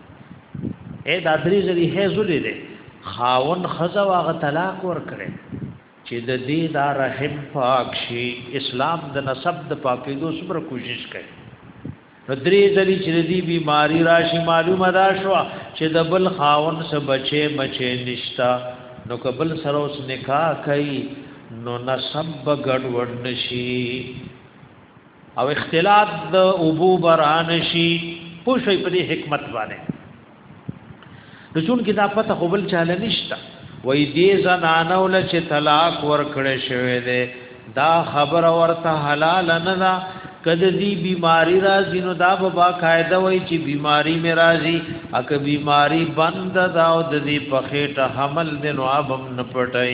اے دا درې زری هزولې دې خاون خزا واغه طلاق ور کړې چې د دې دا رحم پاک شي اسلام د نسب د پاکېدو صبر کوشش کوي درې زری چې دې بیماری راشي معلومه دا شو چې د بل خاون سره بچي مچي نشتا نو قبل سره اوس نکاح کوي نو نسب ګډوډ نشي او اختلاط د ابو برانشی پوښی په دې حکمت باندې نو چون کې دا پته خو بل چاله نشته وای دې زنانو له چې طلاق ورکړې شوی دی دا خبر ورته حلال نه ده کله دې بیماری راځي نو دا به باقاعده وای چې بیماری مې راځي اګه بیماری بند دا او د دې په خېټه حمل دې نو ابم نه پټای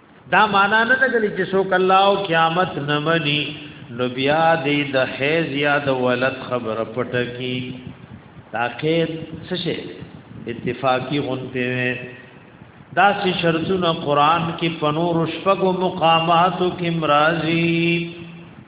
دا معنا نه لګلی چې څوک الله او قیامت نه مني نو بیا دې د حیز یا د ولد خبره پټه کی تاکید څه شي اتفاقی غونته وي دا سي شرطونه قران کې پنور شپږو مقاماتو کې مرাজি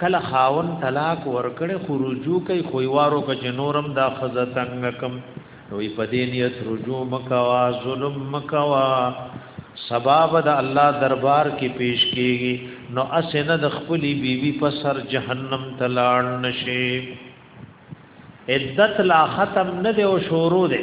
کله خاون طلاق ورکړي خو رجوع کوي خو یوارو کچ نورم دا خزه تنگ کم نوې پدې نیت رجوع مکوا ظلم مکوا سبب د الله دربار کې پیش کیږي نو اسنه د خپلې بیوی په سر جهنم تلاړ نشي عدت لا ختم نه دی او شروع دی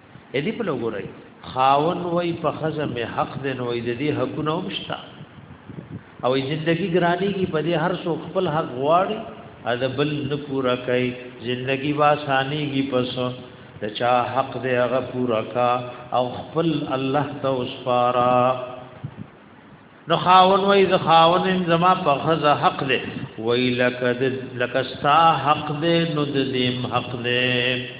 اې دې په لګورای خاون وای په خزه می حق دې نو دې دې حقونه ومشتا او زندگی ګرانی کی په دې هر څو خپل حق غواړي ادبل نه پورا کوي زندگی با سانی کی پس د چا حق دې هغه پورا کا او خپل الله ته وسپارا نو خاون وای ز خاون زما په خزه حق دې وای لکه لکه ستا حق دې نو دې حق دې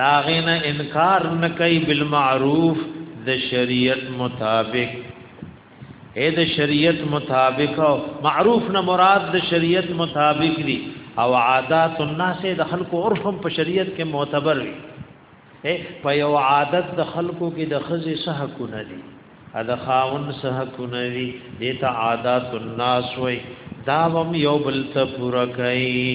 دا غینه انکار نکای بالمعروف د شریعت مطابق اې د شریعت مطابق او معروف نه مراد د شریعت مطابق دی او عادات الناس د خلکو عرفم په شریعت کې معتبر وي اے په یو عادت د خلکو کې د خزي سه کو نه دي ا د خاون سه کو نه دي د ته عادات الناس وي دا وم یو بل ته پورا کوي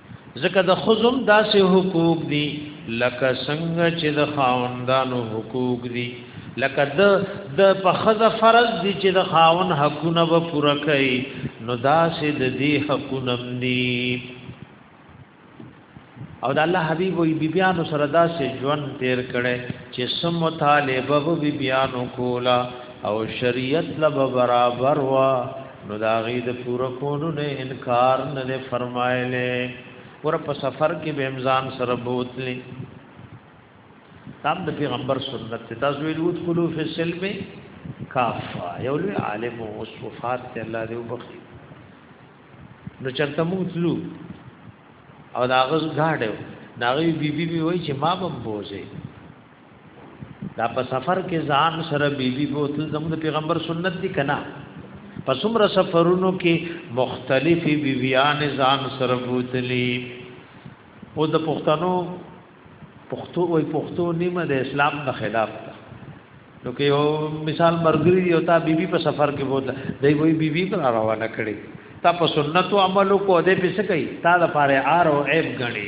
ځکه د خزم داسې حقوق دي لکه څنګه چې د خاوندانو حقوق دي لکه د د په خزه فرض دي چې د خاون حقونه به پوره کوي نو داسې د دې حقونه دي او د الله حبيب وي بيبيانو سره داسې ژوند تیر کړي چې سم طالب به بيبيانو کولا او شریعت لب برابر وا نو دا غي د پوره کولو نه انکار نه فرمایلی ور په سفر کې به امزان سره بوتلی تام د پیغمبر سنت ته تاسو ویلو کولو فی سلم کافا یو لوی عالم او وصفات ته الله دې وبخي نو چرته موتلو او دا غز غاډو دا غي بیبي بی وای چې ما بم بوزه دا په سفر کې ځان سره بیبي بوتل زموږ پیغمبر سنت دي کنا په څومره سفرونو کې مختلفي بیبيان ځان سره بوتلي او د پښتنو پښتو وای پښتو نیمه د اسلام نه خلاف ده نو کې یو مثال مرګري یو تا بیبي په سفر کې بوتل دی وای بیبي پر روانه کړي تا په سنتو عملو کو دې پس کوي تا د پاره آر او عیب غني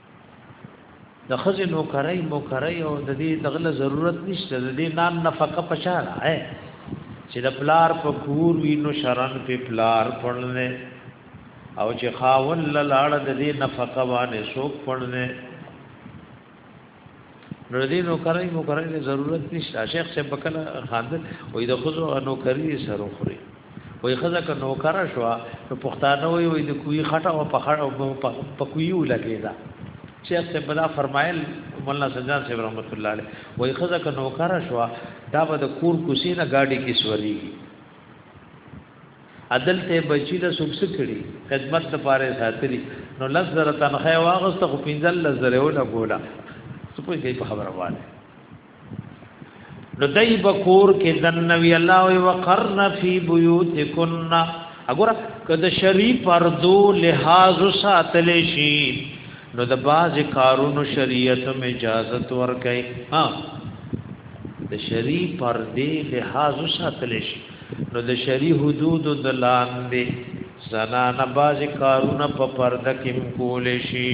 د خزې نوکرۍ موکرۍ او د دې دغله ضرورت نشته د دې نان نفقه پچاره اے چې د پلار په کور وی نو شرن په پلار پړنه او چې خاون لاړ د دې نفقه باندې شوق پړنه نو دې نو کرای مو کرای ضرورت نشته شیخ صاحب کله خاندل وې د خزو نو کری سره خوري وای خزه که نوکر شو نو پښتانه وای وای د کوی خټه او په خړ او په کوی ولګیدا شیخ صاحب بلا فرمایل مولانا سجاد صاحب رحمت الله علیه وای خزه که نوکر شو دا به د کور کوسی نه گاډي کې سوري عدل ته بچی له سوب سکړي خدمت لپاره ساتري نو لزر تنخه واغسته خو پینځل لزر یو نه ګولا سپوږی په خبره وانه نو دای بکور کې دنوی الله وقرن فی بیوتکن وګوره کله شری پردو لحاظ ساتل شي نو د باز کارونو شریعت هم اجازه ورکړي ها د شری پردې لحاظ ساتل شي نو د شری حدود د لاندې زنانه باز کارونه په پرده کې کول شي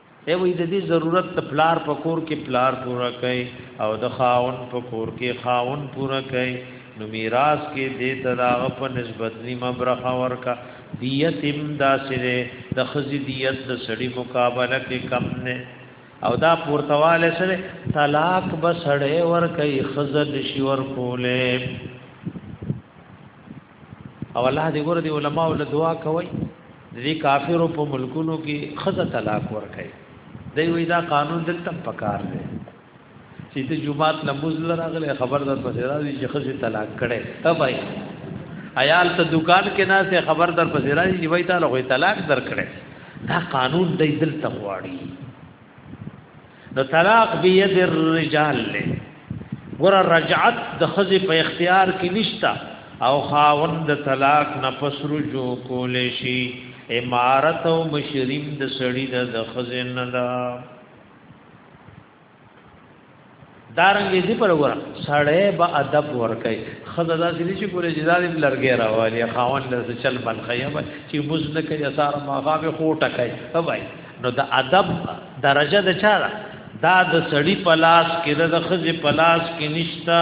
دی وی د دې ضرورت د پلار په کور کې پلار پورا کوي او د خاون په کور کې خاون پورا کوي نو میراث کې دې تداغه په نسبت نیمه برخه ورکا دیت هم دا سره د خزي دیت د سړی مقابله کې کم نه او دا پورتواله سره طلاق به سړی ور کوي خزد شي ور کوله او الله دې ګور دې علما ول دعا کوي دې کافرو په ملکونو کې خزه طلاق ور کوي دوی وی دا قانون دلته پکار دی چې ته جمعات لمز لراغله خبر در پسې راځي چې خزه طلاق کړي تبای عیال ته دکان کې نه سه خبر در پسې راځي چې وای تعالی غوي طلاق در کړي دا قانون دی دلته غواړي نو طلاق بيد الرجال له ګور رجعت د خزي په اختیار کې نشتا او خاوند طلاق نه پس رجوع کول شي امارت او مشریم د سړی د خزن نه دارنګې دې پر وره سړې با ادب ورکې خزه دا دې چې ګورې جزاد لرګې راوالي خاون له چل بل خیمه چې بوز نه کوي اثر ماغه به خوټه کوي هبای نو دا ادب درجه د چا ده دا د سړی پلاس کې د خزه پلاس کې نشتا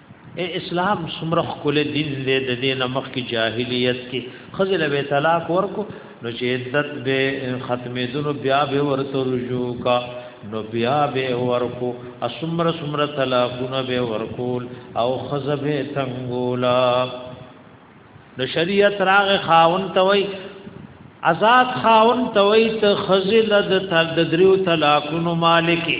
اے اسلام سمرخ کول دین دې د دې نمخ کی جاهلیت کې خزل به طلاق ورکو نو چې عدت به ختمې دونو بیا به ورته رجوع کا نو بیا به ورکو اسمر سمر طلاقونه به ورکول او خزبه تنگولا نو شریعت راغ خاون توي آزاد خاون توي ته خزل د تل د دریو طلاقونو مالکي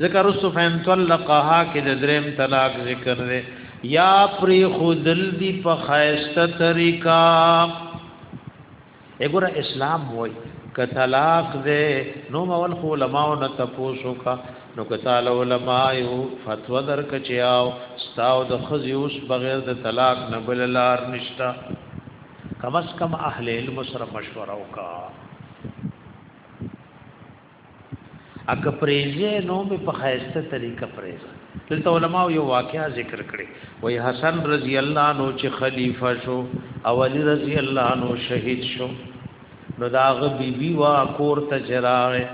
ذکر رسو فین طلقها کې د دریم طلاق ذکر دی یا پری خودل دی په خیسته طریقہ وګوره اسلام وای ک طلاق دے نو مول خو علماء نه تپوسو کا نو ک تعالی علماء یو فتوا در کچیاو ستاو د خزی اوس بغیر د طلاق نه بل لار نشتا کم از کم اهل علم سره مشوره وکا اک پریزه نو به په خیسته طریقه پریزه دلته علما یو واقعا ذکر کړي وای حسن رضی الله نو چې خلیفہ شو او علی رضی الله نو شهید شو نو داغه بیبي وا کور ته جراغه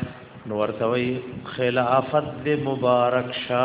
نو ورته وای خلافت دې مبارک شه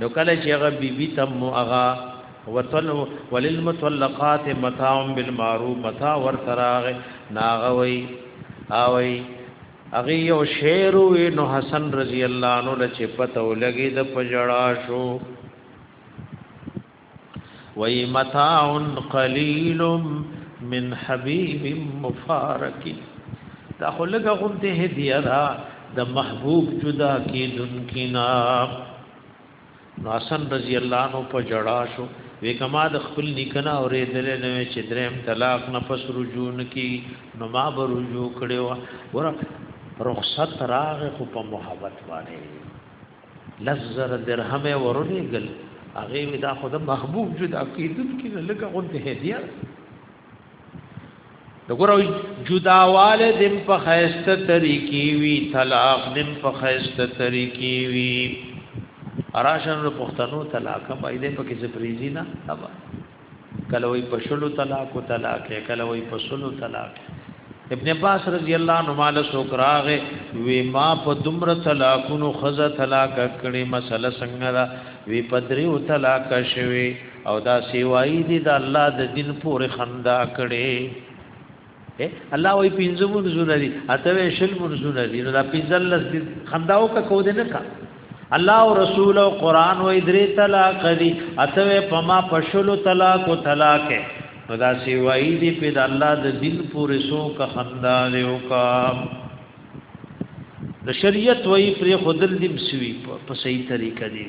نو کله چې هغه بیبي تم مو هغه وتل وللمطلقات متاع بالمعروف متاع ور تراغ ناغوي اوي اغه یو شعر وی نو حسن رضی الله عنه لچ پته ولګي د پجړا شو وی متاع قلیل من حبیب مفارق دا خو لګه غونته هدیه دا د محبوب جدا کیدون کینا حسن رضی الله عنه په جڑا شو وی کما د خپل نکنه اورې دلې نو چې دریم طلاق نه پس رجوع نکی نو ما به رجوع کړو ور رخصت راغ خو په محبت باندې لزر درهم ورونی گل هغه وی دا خود محبوب جدا کیدل کې لګه غونډه هدیه دغورو جداواله دم په خیسته طریقې وی طلاق دم په خیسته طریقې وی اراشن پښتنو طلاق باندې په کې زپریزی نه ابا کله وی په شلو طلاق طلاق کله وی په شلو طلاق ابن عباس رضی الله عنه مال سوکراغه وی ما په دمر طلاقونو خزه طلاق کړي مسله څنګه دا وی پدری او طلاق شوی او دا سیوای دی د الله د دین پورې خندا کړي الله وی پنځه منځونه دي اته شل منځونه دي نو دا پنځه لس دي خنداو کا کو دې نه کا الله او رسول او قران وی درې طلاق دي اته پما پشل طلاق او طلاق نو دا سی وی دي په الله د دین پورې سو کا خندا دیو کا د شریعت وی پر خودل دې مسوي په صحیح طریقه دی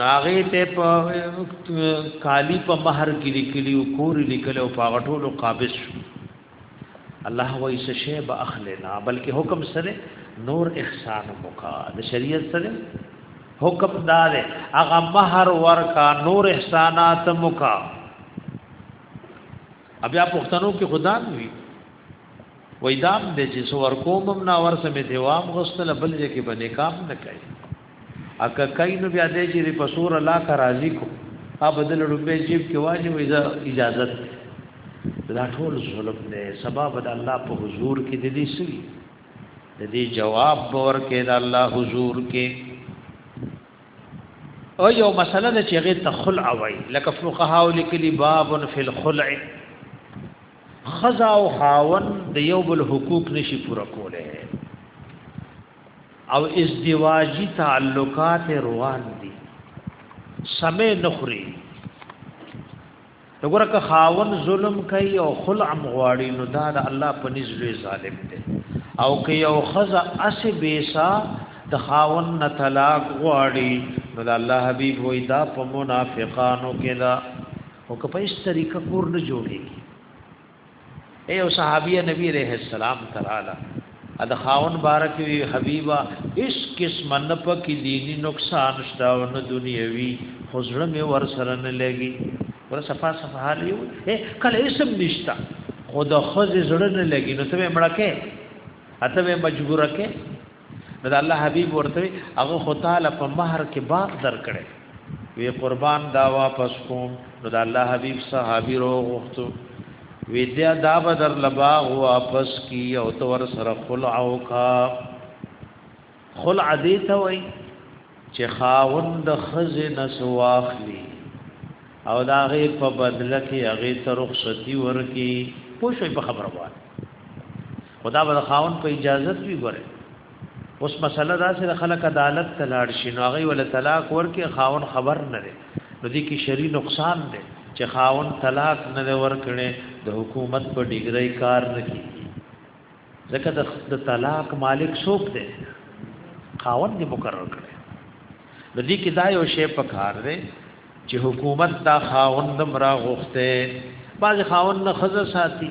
ناغه ته په کالی په مہر کې لیکلی او کور لیکلی او په غټولو قابض شو الله وایي څه شی به اخلنا بلکې حکم سره نور احسان وکا د شریعت سره حکم دار هغه مہر ورکا نور احسانات مکا بیا پښتنو کې خدا وی وېدام دې چې سو ورکوم نه ورسمه دیوام غسل بل دې کې باندې کام نه کوي اکه کای نو بیا دې چې په سور الله کا راضی کو ا بدل روپې جیب کې واجب اجازه دا ټول ظلم دی سبب د الله په حضور کې د دې سوي د دې جواب باور کې د الله حضور کې او یو مسله ده چې غیر تخلع وای لکه فقها او لیکلي باب فی الخلع خزا او خاون د یو بل حقوق نشي پوره کوله او ازدواجی تعلقات روان دي سمې نخري وګوره که خاون ظلم کوي او خلع مغواړي نو دا د الله په نزلوي ظالم دی او که یو خزه اس بیسا د خاون نه طلاق غواړي نو د الله حبيب وای دا په منافقانو کې دا او که په هیڅ طریقه کور نه جوړيږي اے او صحابیه نبی علیہ السلام تراله د خاون بارک وی حبیبا اس قسم نه پکې دینی نقصان شته او نه دنیوي خزړه می ور سره نه لګي ور صفه صفه حال یو کله اسم نشتا خود خز زړه نه لګي نو ته مړکه اته مجبورکه نو الله حبيب ورته هغه خو تعالی په مہر کې باغ درکړي وی قربان دا واپس کوم نو د الله حبيب صحابي رو غوښتو وی دا دا بدر لباغ واپس کی او تور سره خلع او کا خلع دې ته وای چې خاوند خزنه سواخلی او دا غي په بدله کې هغه ترخصتی ورکی پوښي په خبره وای خدا به خاون په اجازه وی ګوره اوس مسله دا چې خلک عدالت ته لاړ شي نو هغه ول طلاق ورکه خاون خبر نه لري نو دې کې شری نقصان دی چې خاون طلاق نه ورکړي د حکومت په ډیګری کار نه کوي ځکه د طلاق مالک څوک دی خاون دې مقرر کړي د دې کې دا یو شی په کار دی چې حکومت دا خاون دم را غوښته باز خاون نه خزه ساتي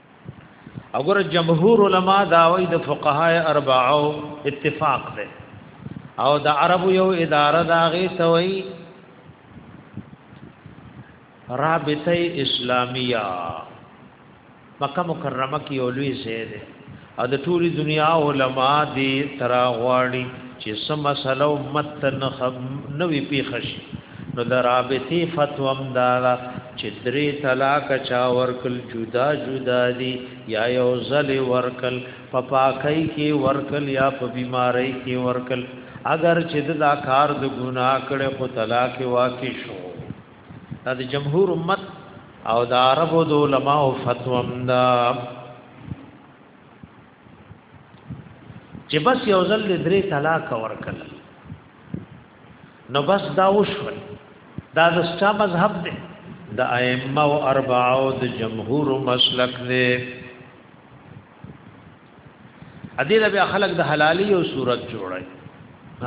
اگر جمهور علما دا وای د فقهای اربعو اتفاق ده او د عربو یو اداره دا غي توي رابطه اسلامیه مکه مکرمه کې اولوي زیاده او د ټولي دنیا علما دې ترا غواړي چې سم مسله امت نه نوې پیښ شي نو د رابطي فتوم دا چې درې طلاق چا ورکل جدا جدا دي یا یو ځل ورکل په پاکۍ کې ورکل یا په بیماری کې ورکل اگر چې دا کار د ګناه کړي خو طلاق واقع شو دا د جمهور امت او د عربو د علماء فتوم دا چې بس یو ځل درې طلاق ورکل نو بس دا وشول دا د ستا مذهب دی د ائمه او اربعو د جمهور مسلک دی ادي له بیا خلق د حلالي او صورت جوړای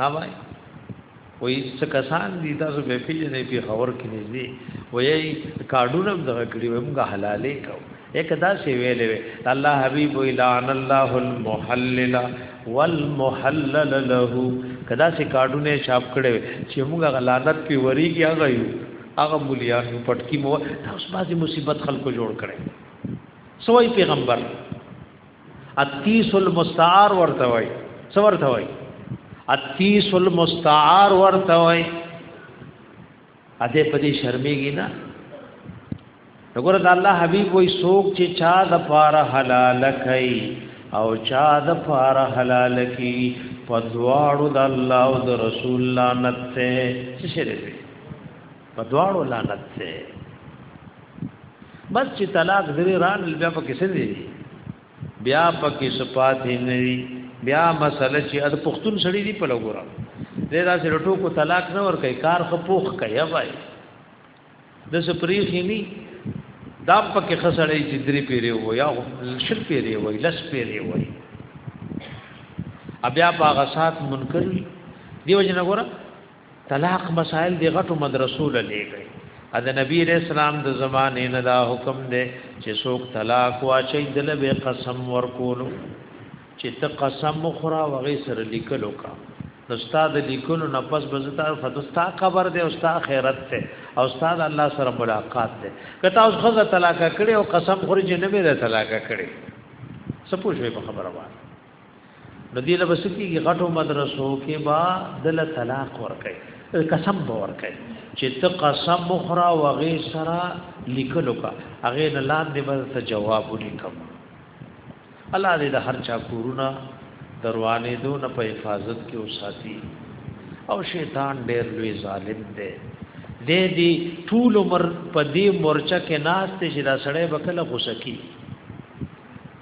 ها وای وای څه کسان دي تاسو به پیژنې په خبر کې نږدې وای کارډونه دغه کړی وای موږ حلالي کوو یک دا سی ویلې وی الله حبیب الان الله المحلل والمحلل له کدا سی کارډونه شاپ کړي چې موږ غلانت په وریږي هغه یو هغه مليان پټکی مو تاسو باندې مصیبت خلکو جوړ کړي سوای پیغمبر اتیس المستعار ورته وای سو ورته وای اتیس المستعار ورته وای اته په دې شرمېږي نه وګوره د الله حبيب وای سوق چې چا د فار حلال کوي او چا د فار حلال کوي په دواړو د الله او د رسول لعنت ته څه شری دی په دواړو لعنت ته بس چې طلاق ذری ران بیا په کیسه دی بیا پکې صفات نه وی بیا مسله چې د پښتون سړی دی په لګورا دې دا سره ټوکو طلاق نه ور کوي کار خو پوخ کوي وای د سپریخي ني دا پکې خسړې چې درې پیری وو یا شل پیری وو لس پیری وو بیا په هغه سات منکر وي دیو جن وګوره طلاق مسائل دی غټو مدرسو لګي ا د نبی رسول الله د زمانه نه دا حکم دی چې څوک طلاق واچي دل به قسم ورکولو چې ته قسم مخرا وغه سره لیکلو کا نو استاد لیکلو نه پس بزتا فدستا خبر دی استاد خیرت ته او استاد الله سره ملاقات ته کته اوس غزه طلاق کړي او قسم خوري چې نه به طلاق کړي سپوږې په خبره وایي نو دې له بسکی کې غټو مدرسو کې با دل طلاق ورکړي قسم به ورکړي چې ته قسم مخرا وغه سرا لیکلو کا هغه نه لاندې به ته جواب ولیکم الله دې د هر چا کورونه دروانه دو نه په حفاظت کې وساتي او شیطان ډېر لوی ظالم دی دې دې ټول عمر په دې مورچه کې ناس ته چې دا سړی بکله غوسکی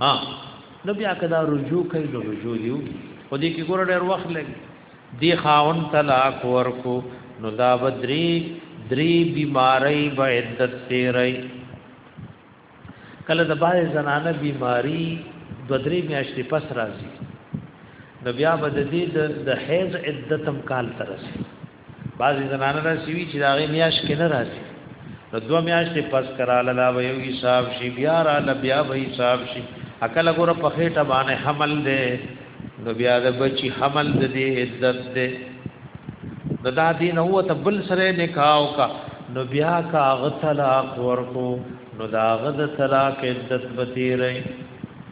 ها نو بیا کدا رجوع کوي نو رجوع دیو خو دې کې ګور ډېر وخت لګي دی خاون طلاق ورکو نو دا بدري دري بیماری به عدت تیرای کله د باندې زنانه بیماری دو درې میاشتې پس راځي نو بیا به د دې د حیض عدتم کال ترسي بعضی زنانه را سیوی چې داغه میاش کې نه راځي نو دو میاش ته پس کراله دا به یو حساب شي بیا را ل بیا به حساب شي عقل ګوره په خېټه باندې حمل دی نو بیا د بچی حمل د دې عزت دی د دا دین هو ته بل سره نکاو کا نو بیا کا غتلا ورکو نو دا غد طلاق عزت بتیرې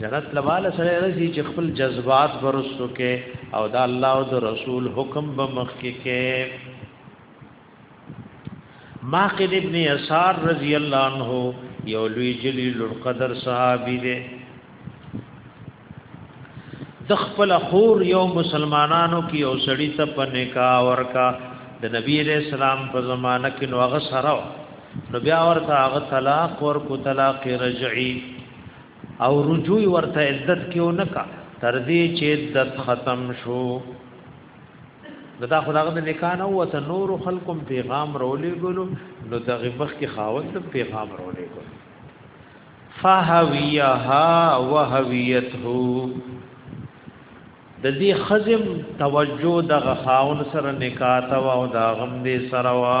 جنت لواله سره رزي چې خپل جذبات ورسو کې او دا الله او د رسول حکم به مخ کې کې ماقد ابن یسار رضی الله عنه یو لوی جلیل القدر صحابي دی د خپل خور یو مسلمانانو کې یو سړی ته په نکاح ورکا د نبی علیہ السلام په زمانہ کې نو هغه سره نو بیا ورته هغه طلاق ورکو طلاق رجعي او رجوع ورته عدت کیو نکا تر دې چې عدت ختم شو دا خدای د نکاح نه وته نور خلقم پیغام رولې ګلو نو د غبخ کې خاوند پیغام رولې ګلو فهویها وهویته د دې خزم توجه د غخاون سره نکاح تا او دا غم دې سره وا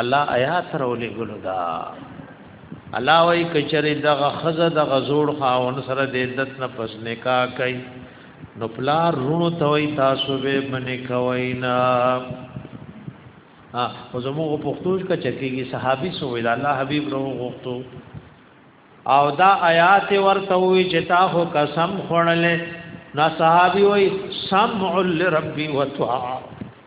الله آیات راولېګلو دا الله وای کچری دغه خزه د غزور خاون سره د عزت نه پس نکاح کوي نو پلار رونو توي تاسو به منی کوي نه ها زموږ پښتوش کا چکیږي صحابي سو ویل الله حبيب رو غوښتو او دا آیات ورته وی چې تا هو قسم خړلې نا صحابي وای سمع لربي وتعا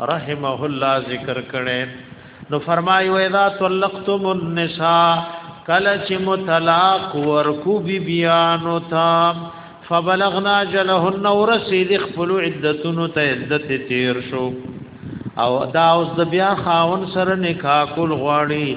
رحمه الله ذکر کړي نو فرمایي و اذا طلقتم النساء کله چې مطلق ورکو بی بیانو تا فبلغنا جلهن ورسید خپل عدتونو ته عدت تیر شو او دا اوس د بیا خاون سره نکاح کول غواړي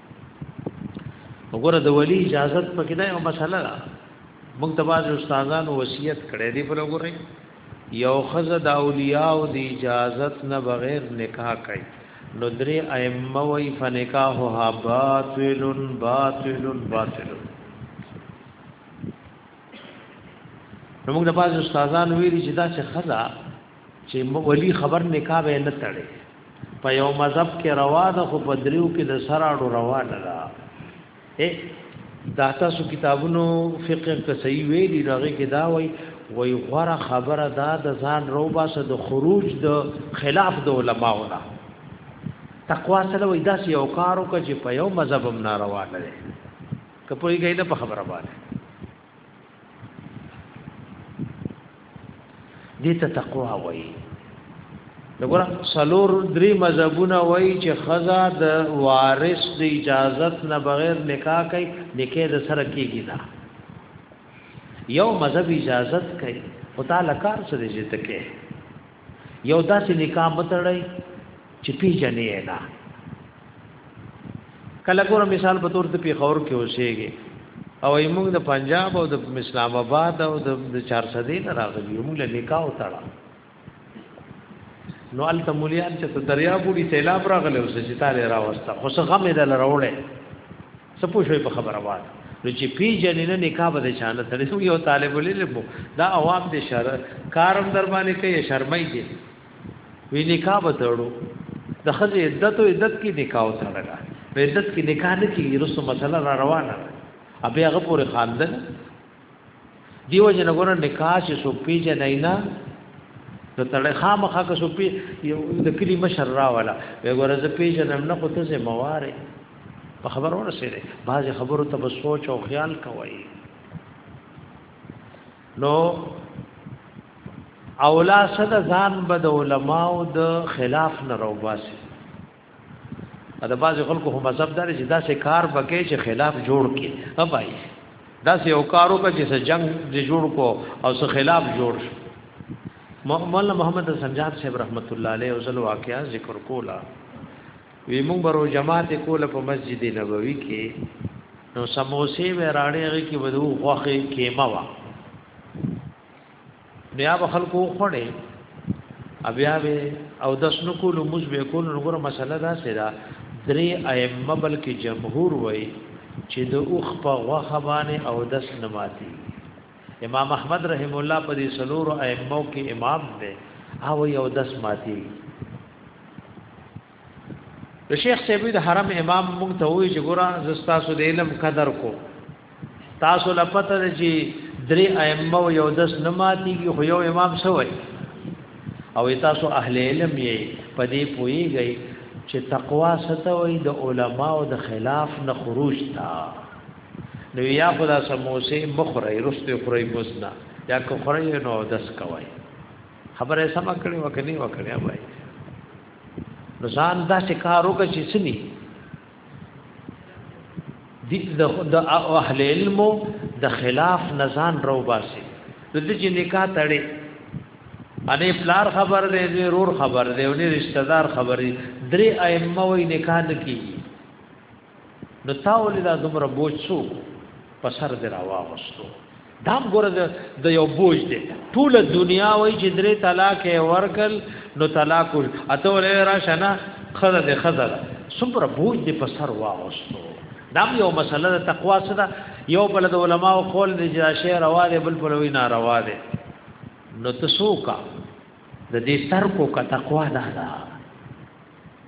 وګوره د ولی اجازه پکې دا یو مسله ده موږ ته باز استادانو وصیت کړی دی پر وګوره یو خزه د اولیاء او د اجازت نه بغیر نکاح کوي نو درې ائمه وی فنکاحها باطل باطل باطل نو موږ د باز استادانو ویلي چې دا چې خزه چې ولی خبر نکاح به نه تړي په یو مذهب کې روا ده خو په دریو کې د سراړو روا نه ده اے دا تاسو کتابونو فقه ته صحیح ویلي راغی کې دا وای وای غره خبره دا د ځان روبا سره د خروج د خلاف د علماو نه تقوا سره وای دا یو کارو کې په یو مذهب هم ناروا نه ده کپوی گئی نه په خبره باندې دې ته تقوا وایي دغه سلور درې مذهبونه وایي چې خزا د وارث د اجازت نه بغیر نکاح کوي نکاح د سره کیږي نه یو مذهب اجازت کوي او تعالی کار سره دې ته کوي یو داسې نکاح متړی چې پیژنې نه کله ګور مثال په تور ته پیښور کې اوسېږي او موږ د پنجاب او د اسلام آباد او د 400 نه راغلي موږ له نکاح وتړه نو الته مولیان چې دریا بوډي سیلاب راغله اوس چې تاله راوسته خو څه غم دې لروړې څه پوه شوي په خبره واد نو چې پی جنې نه نکاح به چانه سره سو یو طالب ولې دا عوام دې شر کارم در باندې کوي شرمای دي وی نکاح به تړو د خځې عدت او عدت کې نکاح وتړل په عدت کې نکاح نه کیږي رسو مسله را روانه ابي هغه پورې خاندل دیو جن غره نکاح چې سو پیج نه نه نو تړه خامخا که سو پی یو د کلی مشر را والا وی غره ز پیج نه نه خو ته زمواره په خبرو رسیدې بعضی خبرو ته سوچ او خیال کوي نو اولا صد ځان بد علماء د خلاف نه روباسي دا بعض خلکو هم مذهب دار چې دا سه کار بکې چې خلاف جوړ کې ها بھائی دا سه یو کارو کې چې جنگ دې جوړ کو او سه خلاف جوړ شو مولانا محمد سنجاب صاحب رحمت الله علیه او زل واقعا ذکر کولا وی مونږ برو جماعت کوله په مسجد نبوي کې نو سموسې و راړې هغه کې ودو غوخه کېما وا بیا به خلکو خوړې بیا به او د سن کولو موږ به کول نو ګره مسله دا سره درې ائمه بلکې جمهور وای چې د اوخ په غوخه باندې او د سن ماتي امام احمد رحم الله په دې سلور ائمه کې امام دی او یو د سن ماتي د شیخ سیبوی د حرم امام مونږ ته وی چې ګورا زستا سو د علم قدر کو تاسو لپته چې درې ائمه او یو دس نماتی کی خو یو امام سوی او تاسو اهل علم یې په دې پویږئ چې تقوا ستوي د علما او د خلاف نه خروج تا نو یا خدا سموسه مخره رسته خوري مزنا یا کو خوري نو دس کوي خبره سم کړی وکني وکړی بھائی ځان دا شکارو کې چې سني د اهل علم د خلاف نزان رو باسي د دې چې نکاح تړي انې پلار خبر دی نه رور خبر دی نه رشتہ دار خبر دی درې ائمه وې نکاح نکي نو تا ولې دا دومره بوج شو په سر دې راواغستو دا ګوره د یو بوج دی ټول دنیا وای چې درې طلاق یې ورکل نو طلاق اته ولې را شنه خزه دې خزه څومره بوج دې په سر واغستو دا یو مسله د تقوا سره یو بل د علما او قول دې چې شی روا دې بل بل وی ناروا دې نو تسوکا د دې تر کو کا تقوا نه ده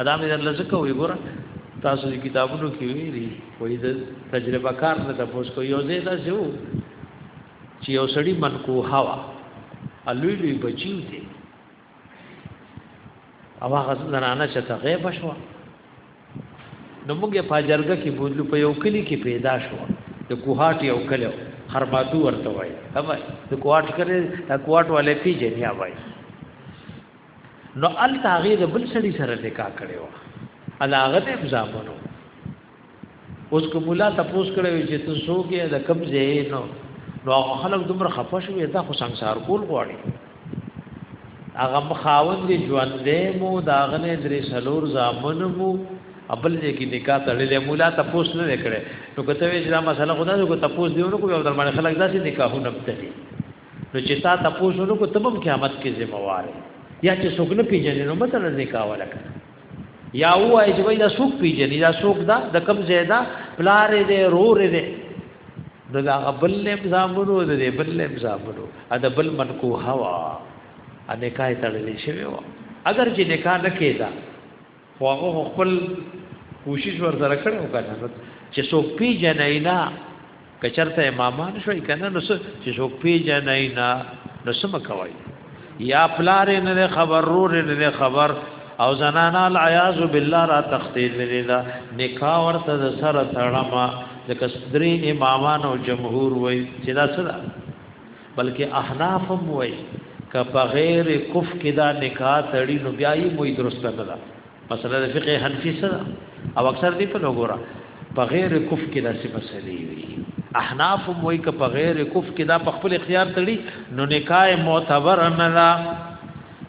ادا مې درل زکه وي ګور تاسو د کتابونو کې ویلي وایي د تجربه کار نه تاسو کو یو ځای دا شو چې یو سړی من کو هوا الوی لوی بچیو دی او هغه زنانه چې ته غیب شو نو موږ په جرګه کې بوتلو په یو کلی کې پیدا شو د کوهاټ یو کلی خرماتو ورته وای هم د کوهاټ کړي د کوهاټ والے پیجن یا وای نو ال تاغي د بل سړي سره نکاح کړو علاغه دې ځامنو اوس کوم مولا تاسو کړو چې ته سوګې د کم ځای نو نو خلک دومره خفه شوې دا خو سنگسار کول غواړي هغه مخاوند دی ژوند دې مو داغنه درې سلور ځامن مو خپل دې کې نکاح تړلې مولا تاسو نه کړې نو کته وی چې دا مسله خدا دې کو تاسو دیونه کو او در باندې خلک داسې نکاحونه بتلي نو چې تا تاسو نو کو تبم قیامت کې ذمہ واره یا چې څوک نه پیژنې نو مثلا نکاح ولکه یا وای چې وای دا څوک پیژنې دا څوک دا د کم زیاده پلارې دې رورې دې نو دا بل لم زامنو دې بل لم زامنو ا د بل من کو هوا ا نکاح تړلې شوی و اگر چې نکاح نه کېدا خو هغه خپل کوشش ور سره کړو کنه چې سو پی جنینا کچرته امامان شوي کنه نو چې سو پی جنینا نو سم کوي یا پلار نه خبر رور نه خبر او زنانا العیاذ بالله را تختید لیدا نکاح ورته سره تړما د کسدری امامان او جمهور وای چې دا سره بلکې احناف هم وای ک په غیر کف کې دا نکاح تړي نو بیا یې موي درست نه ده مثلا د فقه حنفي سره او اکثر دې په وګوره په غیر کف کې دا څه مسلې وي احناف هم وای ک په غیر کف کې دا په خپل اختیار تړي نو نکاح معتبر نه ده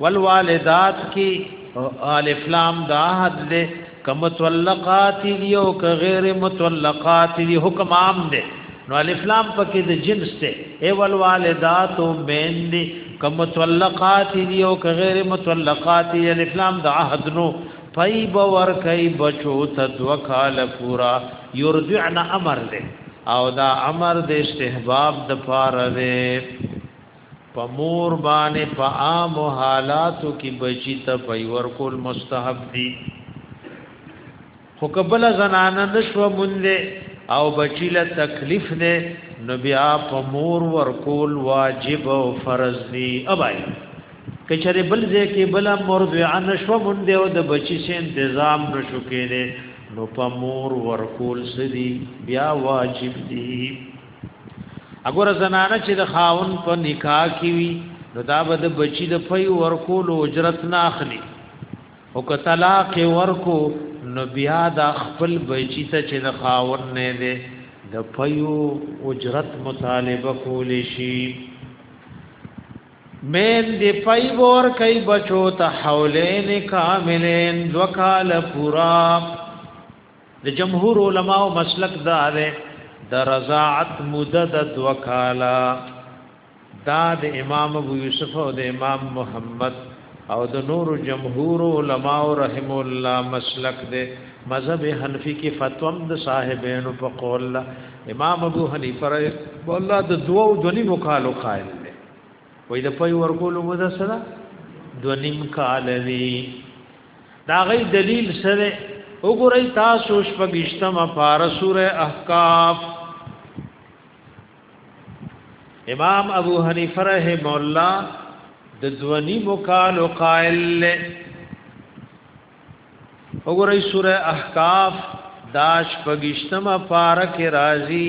والوالدات کی الف لام دا حد دے کم متولقات دی او که غیر متولقات دی حکم عام دے نو الف لام پکې د جنس ته ای والوالدات بین دی کم متولقات دی او که غیر متولقات دی الف لام د عهد نو پای باور کوي بچو ته دوکال پورا یرجعنا امر دے او دا امر د استحباب د پاره دی په مور باندې په عام حالاتو کې بچی ته پي ورکول مستحب دي خو کبل زنانه نشو مونږ او بچی له تکلیف نه نو بیا په مور ورکول واجب او فرض دي اوبای کچره بل ځای کې بل مرض عن شو مونږ او د بچی سه تنظیم نشو کېده نو په مور ورکول سدي بیا واجب دي اګور زنانه چې د خاون په نکاح کې وي نو دا به د بچی د پي ورکول اجرت نه اخلي او که طلاق ورکو نو بیا د خپل بچی ته چې د خاون نه دی د پيو اجرت مطالبه کول شي مین دی پای ور کای بچو ته حولین کاملین وکال پورا د جمهور علما او مسلک دا ده د رضاعت مدد د وکالا دا د امام ابو یوسف او د امام محمد او د نور جمهور علما رحم الله مسلک ده مذهب حنفی کې فتوم د صاحبینو په قول لا امام ابو حنیفه رحم الله د دوو دونی مقالو قائل دی وای د پي ورکول مو ده سره دونیم کال دی دا غي دلیل سره وګورئ تاسو شپږشتمه پارا سوره احقاف امام ابو حنیفه رحم الله د دونی مقال قائل له وګورئ سوره احقاف داش پګشتمه پارک راضی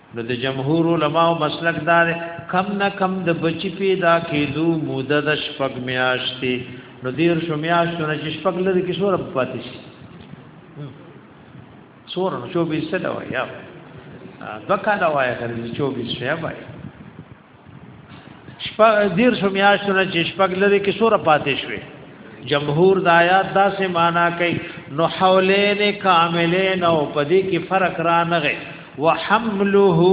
نو د جمهور علما او مسلک دار کم نه کم د بچی پیدا کېدو موده د شپږ میاشتې نو دیر شو میاشتو نه شپږ لري کې سور پاتې شي سور نو 24 سره وای یا بکا دا وای کړی 24 شیا وای شپږ دیر شو میاشتونه چې شپږ لري کې سوره پاتې شوه جمهور د آیات دا سه معنا کوي نو حولین کاملین او پدې کې فرق را نغی وحمله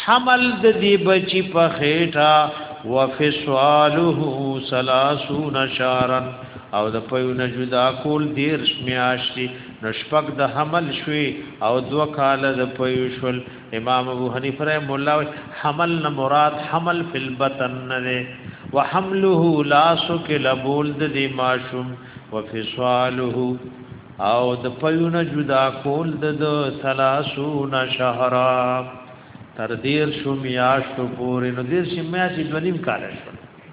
حمل د دې بچی په خېټه وفصاله 30 شهرا او د پيونه جدا کول دیر شمیاشتي نشپک د حمل شوي او دو کال د پيوشل امام ابو حنیفه رحم الله حمل نه مراد حمل فی البطن نه وحمله لا سکل بولد دی ماشوم وفصاله او د پيونه جدا کول د 30 شهرا تر دیر شو میاشتو پورې نو دیر شي میاشتې دونیم کال شو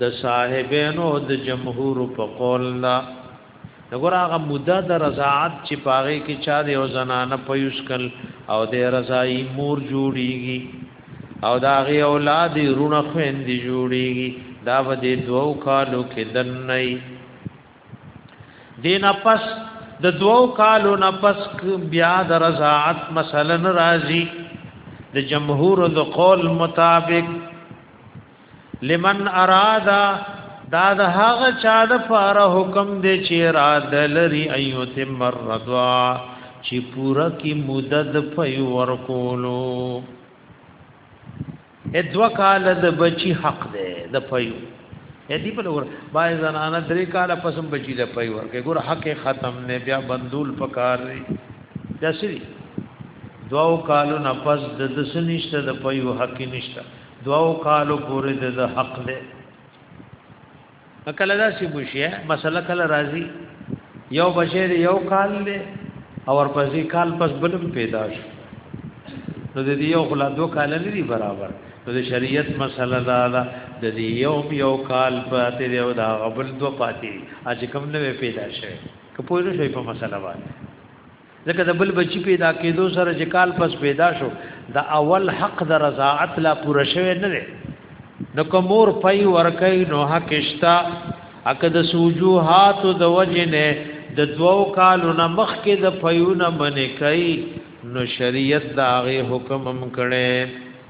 د صاحبینو د جمهور په قول نه دغه هغه مدده د رضاعت چې پاره کې چا د یو زنانه پیوسکل او د رضای مور جوړیږي او دا غي اولاد رونه خويند جوړیږي دا به د دوو کالو کې دننې دینه پس د دوو کالو نه پس بیا د رضاعت مثلا راضي د جمهور د قول مطابق لمن ارادا دا د هغه چا د فاره حکم دی چې را د لري ايو تم الرضا چې پورا کی مدد پي ور کولو ادوا کال د بچي حق دی د پيو یدی په لور بای زنانه درې کال پسم بچی د پي ور کې ګور حق ختم نه بیا بندول پکار دی دسری دواو کالو نفس د دسنشت د پيو حق نشته دوو کالو پورې د ده حق دی کله دا سی بوشیه مسله کله راځي یو بشیر یو کال دی او ورپسې کال پس بلم پیدا شو نو د دې یو خلا دوه کال نه دی برابر نو د شریعت مسله دا ده د دې یو یو کال پاتې دی او دا غبل دوه پاتې اج کوم نه پیدا شوی کپوی نو شوی په مسله باندې ځکه د بل بچی پیدا کېدو سره چې کال پس پیدا شو د اول حق د رضاعت لا پوره شوی نه دی نو کومور پي ورکای نو حق اشتا اکه د سوجوحات د وجنه د دوو کالو نه مخ کې د پيونه منې کوي نو شریعت دا غي حکم هم کړي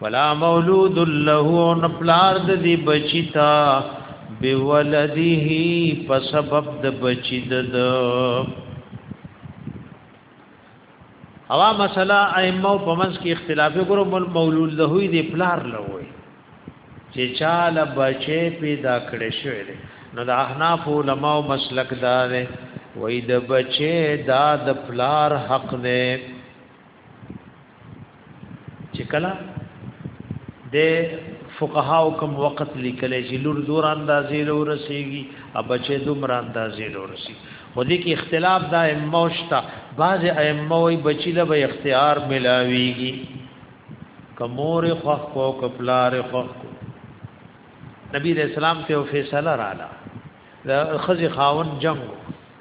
ولا مولود له نپلار د دی بچیتا بولده په سبب د بچی د اوا مسله ائمه په منځ کې اختلافي ګرو مولود له دی پلار لوي چې چاله بچي پیدا کړي شوی دی نو د احناف علماء مسلک دار وې د بچي دا د پلار حق دی چې کله د فقهاو کوم وخت لیکل چې لور دور اندازې له ورسیږي او بچې دومره اندازې له ورسیږي خو دې کې اختلاف دا اموشتا بعض ائمه وي بچی له به اختیار ملاويږي کمور خوخ کو کپلار خوخ کو نبی رسول الله ته فیصله رااله د خزي خاون جنگ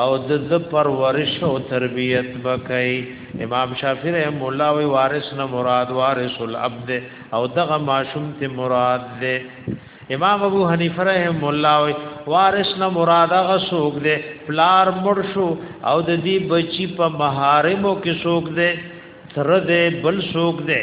او د د پرورش او تربیت بکای امام شافعی رحم الله وی وارث نه مراد وارث العبد او دغه ماشوم ته مراد ده امام ابو حنیفه رحم الله وی وارث نه مراد هغه څوک ده پلار مړ شو او د دې بچی په محارمو کې څوک ده تر دې بل څوک ده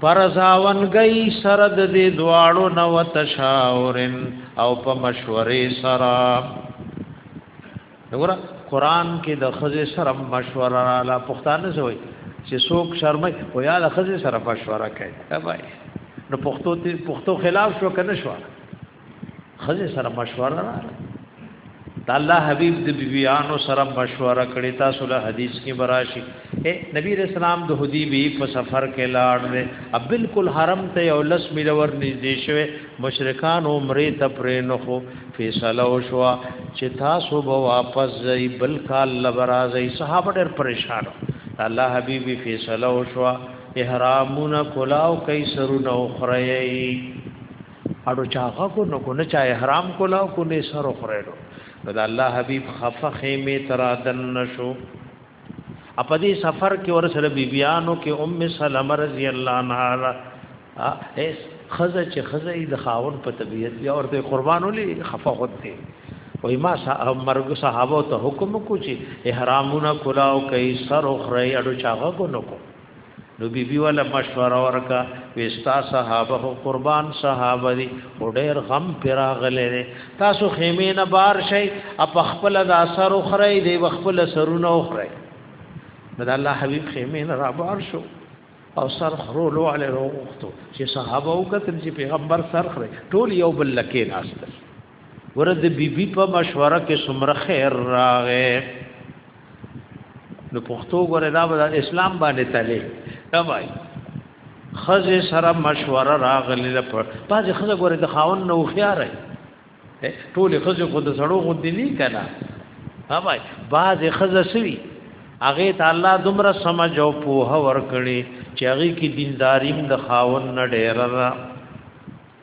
پرزاونګي سره د دې دواړو نو تشاورن او په مشورې سره وګوره قران کې د خزې سره مشوره لا پښتانه زوي چې څوک شرمای او یا د خزې سره مشوره کوي بای نو پښتو ته پښتو خلاف شو کنه شو خځه سره مشوره راغله د الله حبيب د بیبيانو سره مشوره کړې تاسو له حدیث کې براشي اے نبی رسول الله د حدیبی په سفر کې لاړ دی ا بالکل حرم ته یو لس میل ور نږدې شوی مشرکان عمره ته پرې نه خو فیصله وشو چې تاسو به واپس ځئ بل کال لبرازي صحابه ډېر پریشان الله حبيبي فیصله وشو احرامونه کلاو کای سرونه اخري اډو چا غکو نو کو نه چا احرام کولا کو نه سر خړېلو نو د الله حبيب خفه خیمه ترا دن نشو په دې سفر کې ور سره بیبيانو کې ام سلمہ رضی الله عنها اس خزه چې خزه د خاون په طبيعت یا ورته قربانو لې خفه هوته وای ما مرګ صحابه ته حکم کو چې احرامونه کلاو کوي سر خره اډو چاغه کو نو کو نو بی بی ولا مشوره ورکا وستا صحابه او قربان صحابه دي او ډېر غم پراغله دي تاسو خیمه نه بار شي اپ خپل د اثر اخره دی خپل سرونه اخره د الله حبیب خیمه نه را بار شو او سر خرولو علی روغتو چې صحابه او کتل چې پیغمبر سر خره ټول یو بل لکه ناشته ورته بی بی په مشوره کې سمره خیر راغې نو پښتو ګره دا به اسلام باندې تلې دا وای خزه سره مشوره راغلی لپه باز خزه ګره د خاون نو خيار ټول خزه خود سړو خود دي نه کنا ها وای باز خزه سوي هغه ته الله دومره سمج او پوها ور کړی چې هغه کې دینداریم د خاون نه ډیر را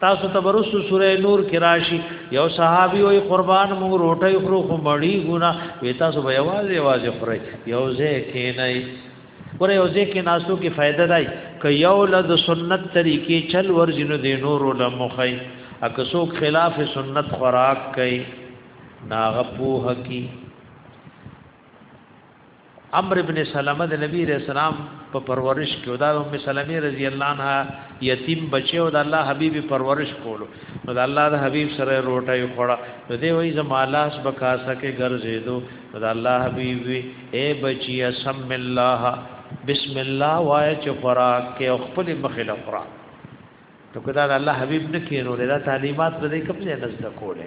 تاسو ته برس سوره نور کې راشي یو صحابي وي قربان موږ روټي خورو خو مړی ګنا وي تاسو به یوازې یوازې خوري یو ځای کې نه ور یو ځای کې ناسو کې فائدہ دی ک یو لد سنت طریقې چل ورجن دي نور لمخي اک څوک خلاف سنت خوراک کوي ناغه پوه کی عمرو ابن سلمہ د نبی رسول الله په پرورش کې او دا ام سلمہ رضی الله عنها یتیم بچي او د الله حبیب پرورش کولو نو د الله د حبیب سره روټي خوړه نو دی وای زمالاس بکا سکه ګرځېدو نو د الله حبیب وی اے بچی سم الله بسم الله وای چې خوراک کې او خپل مخله خوراک ته کدا د الله حبیب نه کینو دا تعلیمات به کوم ځای نزد کوله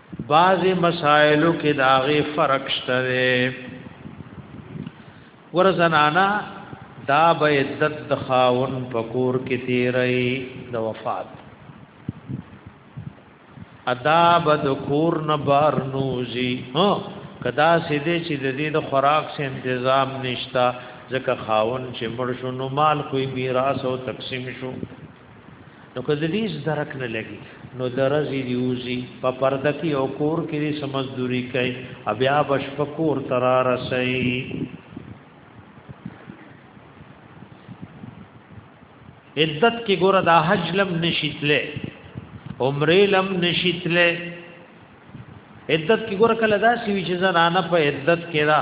بعضی مسائلو کې داغه فرق شته ور زنانا دا به عدت د خاون پکور کې تیرې د وفات ادا بد کور نه بار نوزی ها کدا سې دې چې د دې د خوراک سه تنظیم نشتا ځکه خاون چې مړ شو نو مال کوئی میراث او تقسیم شو نو که د دې درک نه لګي نو درځي دی اوزي په پرده کې او کور کې دې سمزدوري کوي بیا بش په کور تر رسي عدت کې ګوره دا حج لم نشیتله عمره لم نشیتله عدت کې ګور کله دا سی وی چې زنانه په عدت کې دا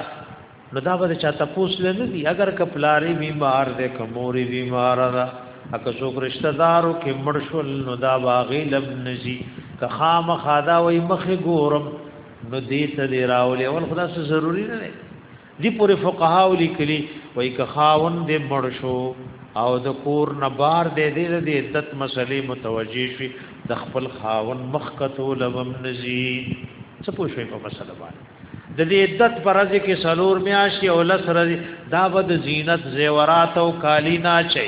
نو دا به چا تپوس لنه دي اگر کپلاری بیمار ده کموري بیمار ده اګه څوک رشتہ دارو کې مرشل نو دا باغی لب نزي که خام خادا وای مخ ګورم نو دې ته دی راولې اول خدا سره ضروری نه دی پورې فقهاو لیکلي وای که خاون دې مړ شو او د کور نه بار دې دې د عدت مسلې متوجي شي د خپل خاون مخ کتو لوم نزي څه پوه شوي په مسله باندې د دې عدت پر ورځ کې سلور میاشتې او لس ورځې دا بد زینت زیورات او کالینا چي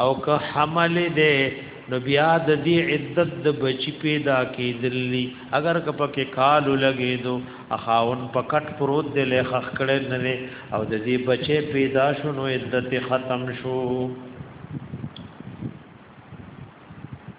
او که حمل دی نو بیا د دې عدت د بچی پیدا کېدلی اگر که پکې کال لګېدو اخاون پکټ پروت دی له خخ کړه نه او د دې بچی پیدا شونو عدت ختم شو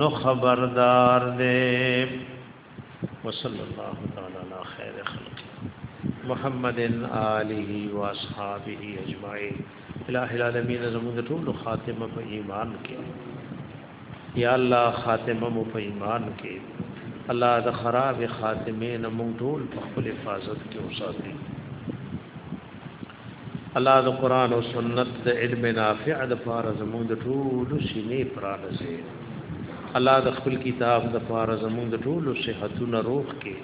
نو خبردار دې وصلی الله تعالی علی خیر خلق محمد آله و اصحابہ اجمعین الہ العالمین زموږ ټول خاتمه په ایمان کې یا الله خاتمه مو په ایمان کې الله د خراب خاتمه نه موږ ټول په خپل حفاظت کې وساتي الله د قران او سنت د علم نافع د پاره زموږ د ټولو سینې پرانځي الله د خپل کتاب د پاره زموږ د ټولو صحتونو روح کې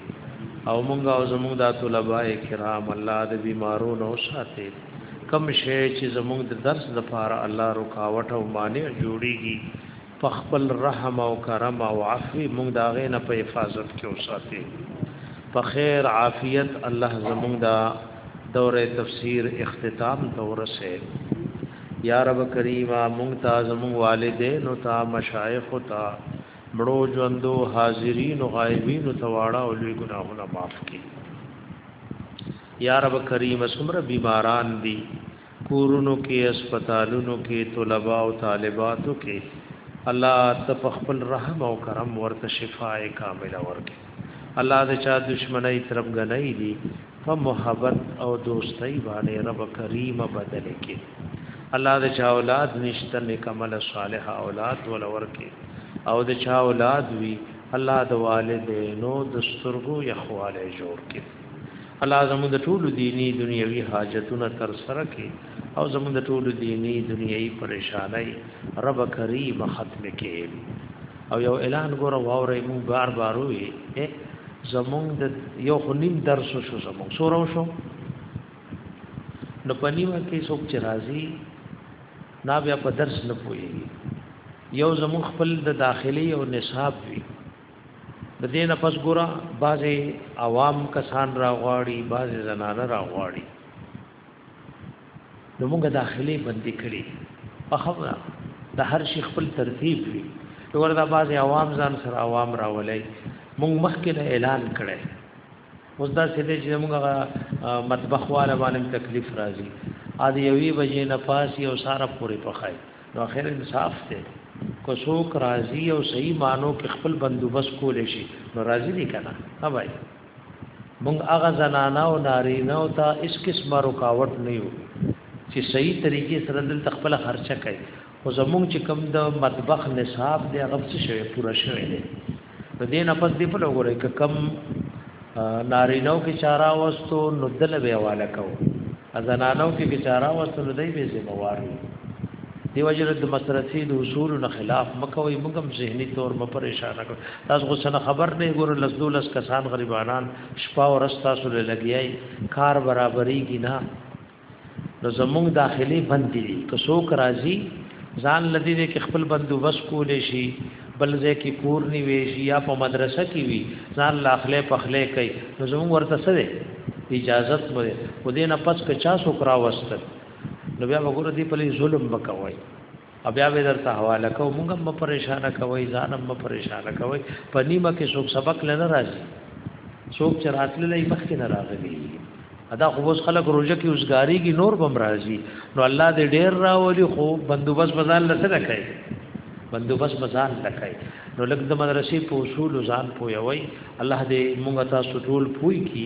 او موږ او زموږ د طلباء کرام الله د بیمارو نو ساتي کم شي چې زموږ د درس د پاره الله رکاوټ او مانع جوړيږي په خپل رحم او کرم او عفو موږ دا غې نه په حفاظت کې اوساته په خیر عافیت الله زموږ دا دوره تفسیر اختتام ته ورسه یا رب کریم موږ ته زموږ والدین او تا مشایخ او تا مړو ژوندو حاضرین او غایبین او تواړه او لوی ګناهونه معاف کړي یا رب کریم سمره بیماران دي کورونو کې هسپتالونو کې طلباء او طالباتو کې الله ته په خپل رحم او کرم ورته شفاء کامله ورکړي الله د چا دشمنی طرف غنۍ دي په محبت او دوستۍ باندې رب کریم بدل کې الله د چا اولاد نشته نکمل صالح اولاد ول ورکه او د چا اولاد وی الله د والدینو د سترګو یخواله جوړ کې الله زموږ د ټولو دینی دنیوي حاجتونه تر سره کړي او زموږ د ټولو دینی دنیوي پریشانای رب کریم ختم کړي او یو اعلان ګوره واورې مو بار بار وي زمونږ د یو خنیم درس شو زمونږ سورو شو نو پنیمه کې څوک چې راځي نا بیا په درس نه پوي یو زمونږ خپل د داخلي او نصاب وي د دې نه پس ګورا بعضي عوام کسان را غواړي بعضي زنانه را غواړي نو موږ داخلي بندي کړي په خبره د هر شي خپل ترتیب وي وردا بعضي عوام ځان سره عوام راولي موږ مخکې نه اعلان کړي اوس دا سده چې موږ مطبخ والا باندې تکلیف راځي ا دې یوې بجې نه پاسي او سارا پورې پخای نو اخر انصاف ته کو څوک راضي او صحیح مانو کې خپل بندوبس کول شي نو راضي دي کنه ها بھائی مونږ هغه زنانا او نارینه او ته اس قسم رکاوټ نه یو چې صحیح طریقې سره دل تخپل خرچه کوي او زمونږ چې کم د مطبخ نصاب دی هغه څه شوی پوره شوی دی د دې نه پس دی په لګورې ک کم نارینو کې چارا وستو نو دل به حواله کو ازنانو کې چارا وستو نو دای به ذمہ وار دی وجره د مصرفي د اصول نه خلاف مکوې موږ هم ذهني تور م پریشان کړ تاسو غو سره خبر نه ګور لس دولس کسان غریبانان شپه او رستا سره لګیای کار برابرۍ کی نه نو زمونږ داخلي بند دي که څوک راځي ځان لدی دې کې خپل بندوبست کولې شي بل ځای کې کور نیوي شي یا په مدرسه کې وي ځان لاخله پخله کوي نو زمونږ ورته څه دي اجازه مو خو دې نه پس که چا څوک راوستل نو بیا وګوره دې په ظلم وکوي بیا به درته حواله کوم موږ هم پریشان کوي ځان هم پریشان کوي په نیمه کې څوک سبق لنه راځي څوک چې راتللې مخکې نه راغلي ادا خو اوس خلک روزه کې اوسګاریږي نور بم راځي نو الله دې ډېر راولي خو بندوبس بازار لته راکړي بندوبس بازار لکای نو لکه د مدرسې په اصول ځان پوي وي الله دې موږ تاسو ټول پوي کی